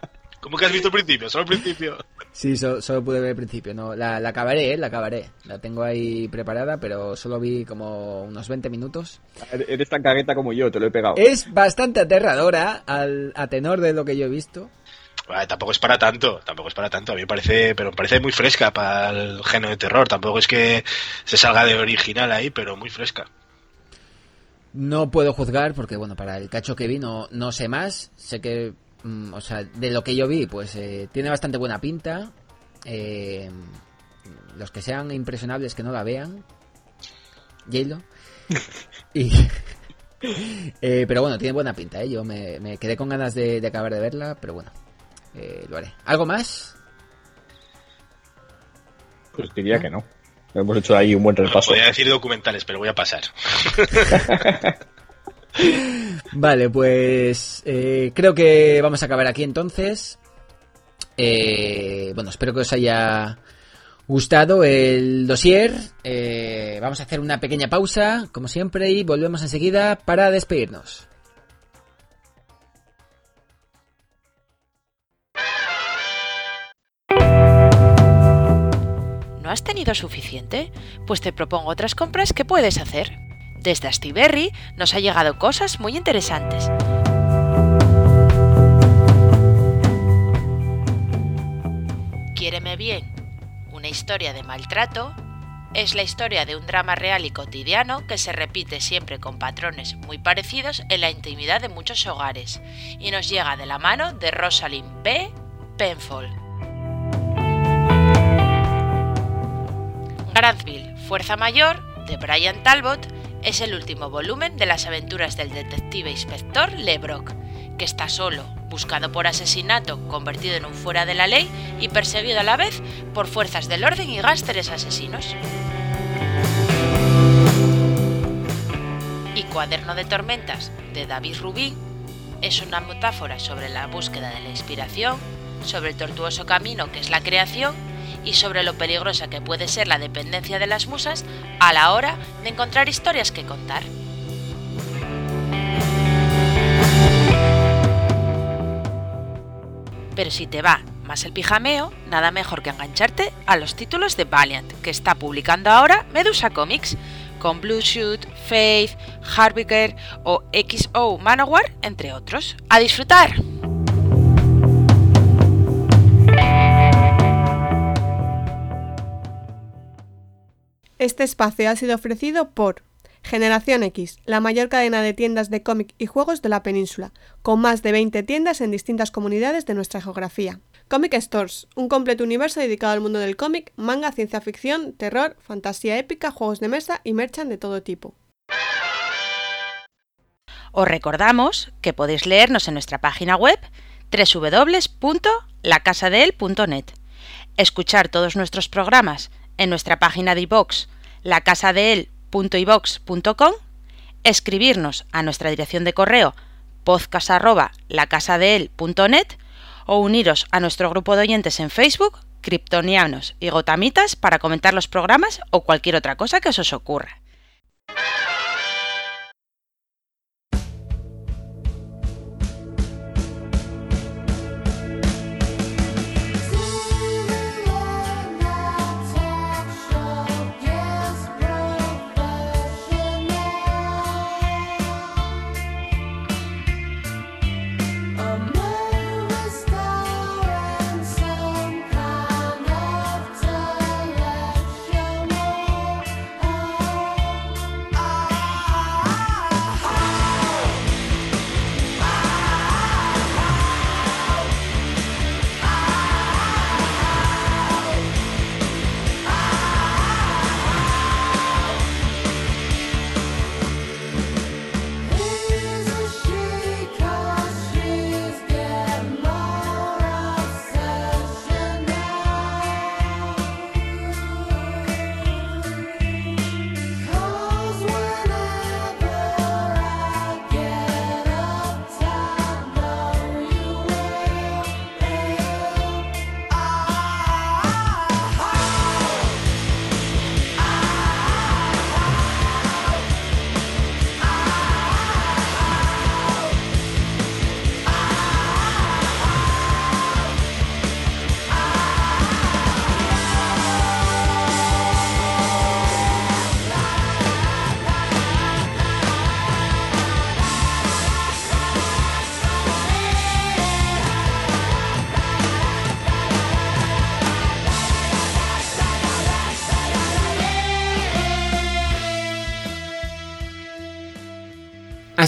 ¿Cómo que has visto el principio? Solo el principio. Sí, so- solo pude ver el principio. No, la, la acabaré, ¿eh? La acabaré. La tengo ahí preparada, pero solo vi como unos 20 minutos. Eres tan cagueta como yo, te lo he pegado. Es bastante aterradora al, a tenor de lo que yo he visto. Vale, tampoco es para tanto, tampoco es para tanto. A mí me parece, pero me parece muy fresca para el género de terror. Tampoco es que se salga de original ahí, pero muy fresca. No puedo juzgar porque, bueno, para el cacho que vi no, no sé más. Sé que, mm, o sea, de lo que yo vi, pues eh, tiene bastante buena pinta. Eh, los que sean impresionables que no la vean. J-Lo. (laughs) Y, (laughs) eh, pero bueno, tiene buena pinta, ¿eh? Yo me, me quedé con ganas de, de acabar de verla, pero bueno, eh, lo haré. ¿Algo más? Pues diría que no. Hemos hecho ahí un buen repaso. Podría decir documentales, pero voy a pasar. (laughs) Vale, pues eh, creo que vamos a acabar aquí entonces. Eh, bueno, espero que os haya gustado el dossier. Eh, vamos a hacer una pequeña pausa, como siempre, y volvemos enseguida para despedirnos. ¿No has tenido suficiente? Pues te propongo otras compras que puedes hacer. Desde Astiberri nos ha llegado cosas muy interesantes. Quiéreme bien, una historia de maltrato, es la historia de un drama real y cotidiano que se repite siempre con patrones muy parecidos en la intimidad de muchos hogares y nos llega de la mano de Rosalind P. Penfold. Grantville, Fuerza Mayor, de Brian Talbot, es el último volumen de las aventuras del detective inspector LeBrock, que está solo, buscado por asesinato, convertido en un fuera de la ley y perseguido a la vez por fuerzas del orden y gángsteres asesinos. Y Cuaderno de Tormentas, de David Rubin, es una metáfora sobre la búsqueda de la inspiración, sobre el tortuoso camino que es la creación y sobre lo peligrosa que puede ser la dependencia de las musas a la hora de encontrar historias que contar. Pero si te va más el pijameo, nada mejor que engancharte a los títulos de Valiant, que está publicando ahora Medusa Comics, con Blue Shoot, Faith, Harbinger o XO Manowar, entre otros. ¡A disfrutar! Este espacio ha sido ofrecido por Generación X, la mayor cadena de tiendas de cómic y juegos de la península, con más de 20 tiendas en distintas comunidades de nuestra geografía. Comic Stores, un completo universo dedicado al mundo del cómic, manga, ciencia ficción, terror, fantasía épica, juegos de mesa y merchan de todo tipo. Os recordamos que podéis leernos en nuestra página web www.lacasadeel.net, escuchar todos nuestros programas en nuestra página de iVox, lacasadeel.ivox.com, escribirnos a nuestra dirección de correo podcast@lacasadeel.net o uniros a nuestro grupo de oyentes en Facebook, Kryptonianos y Gotamitas para comentar los programas o cualquier otra cosa que os os ocurra.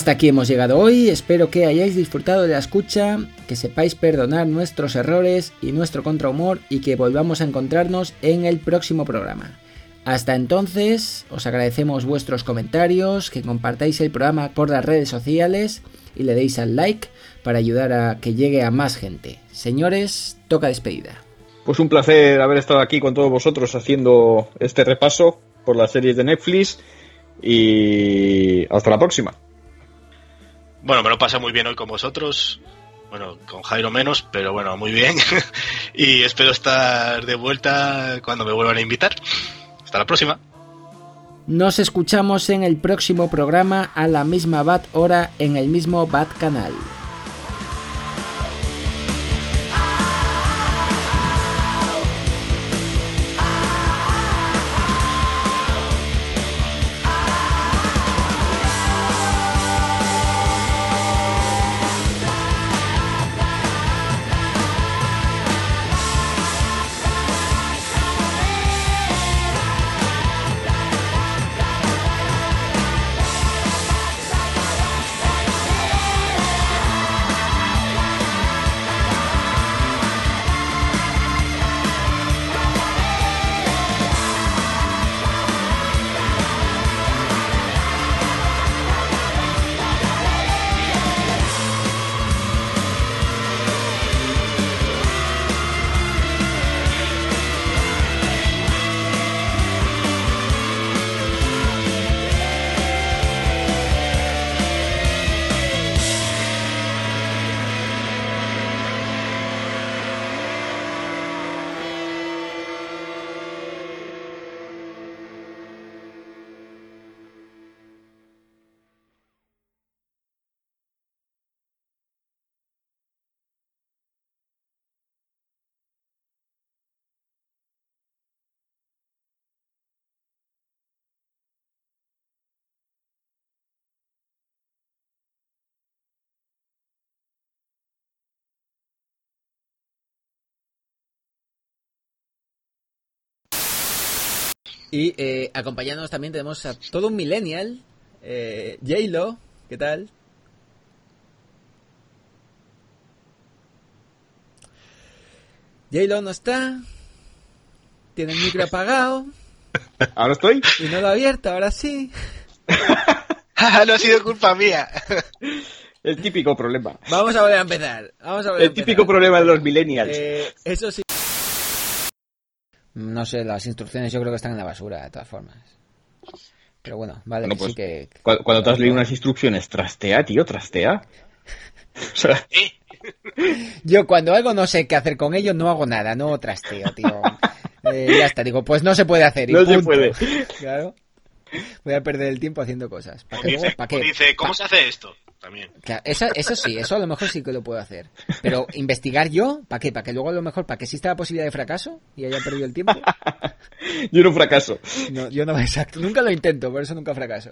Hasta aquí hemos llegado hoy, espero que hayáis disfrutado de la escucha, que sepáis perdonar nuestros errores y nuestro contrahumor y que volvamos a encontrarnos en el próximo programa. Hasta entonces, os agradecemos vuestros comentarios, que compartáis el programa por las redes sociales y le deis al like para ayudar a que llegue a más gente. Señores, toca despedida. Pues un placer haber estado aquí con todos vosotros haciendo este repaso por las series de Netflix y hasta la próxima. Bueno, me lo pasa muy bien hoy con vosotros. Bueno, con Jairo menos, pero bueno, muy bien. (laughs) y espero estar de vuelta cuando me vuelvan a invitar. Hasta la próxima. Nos escuchamos en el próximo programa a la misma BAT hora en el mismo BAT canal. Y eh, acompañándonos también tenemos a todo un millennial, eh, J-Lo, ¿qué tal? J-Lo no está, tiene el micro apagado. (laughs) ¿Ahora estoy? Y no lo ha abierto, ahora sí. (laughs) no ha sido culpa mía. El típico problema. Vamos a volver a empezar. Vamos a volver El típico problema de los millennials. Eh, eso sí. No sé, las instrucciones yo creo que están en la basura, de todas formas. Pero bueno, vale, Bueno, que pues, sí que... Cuando, cuando te has leído unas instrucciones, trastea, tío, trastea. O sea, (laughs) Yo cuando algo no sé qué hacer con ello, no hago nada, no trasteo, tío. (laughs) Eh, ya está, digo, pues no se puede hacer. y No se punto. puede. Claro. Voy a perder el tiempo haciendo cosas. ¿Para qué? dice, ¿Para o qué? dice, ¿cómo Pa- se hace esto? También. Claro, eso, eso sí, eso a lo mejor sí que lo puedo hacer. Pero investigar yo, ¿para qué? ¿Para que luego a lo mejor, para que exista la posibilidad de fracaso y haya perdido el tiempo? (laughs) yo no fracaso. No, yo no, (laughs) exacto. Nunca lo intento, por eso nunca fracaso.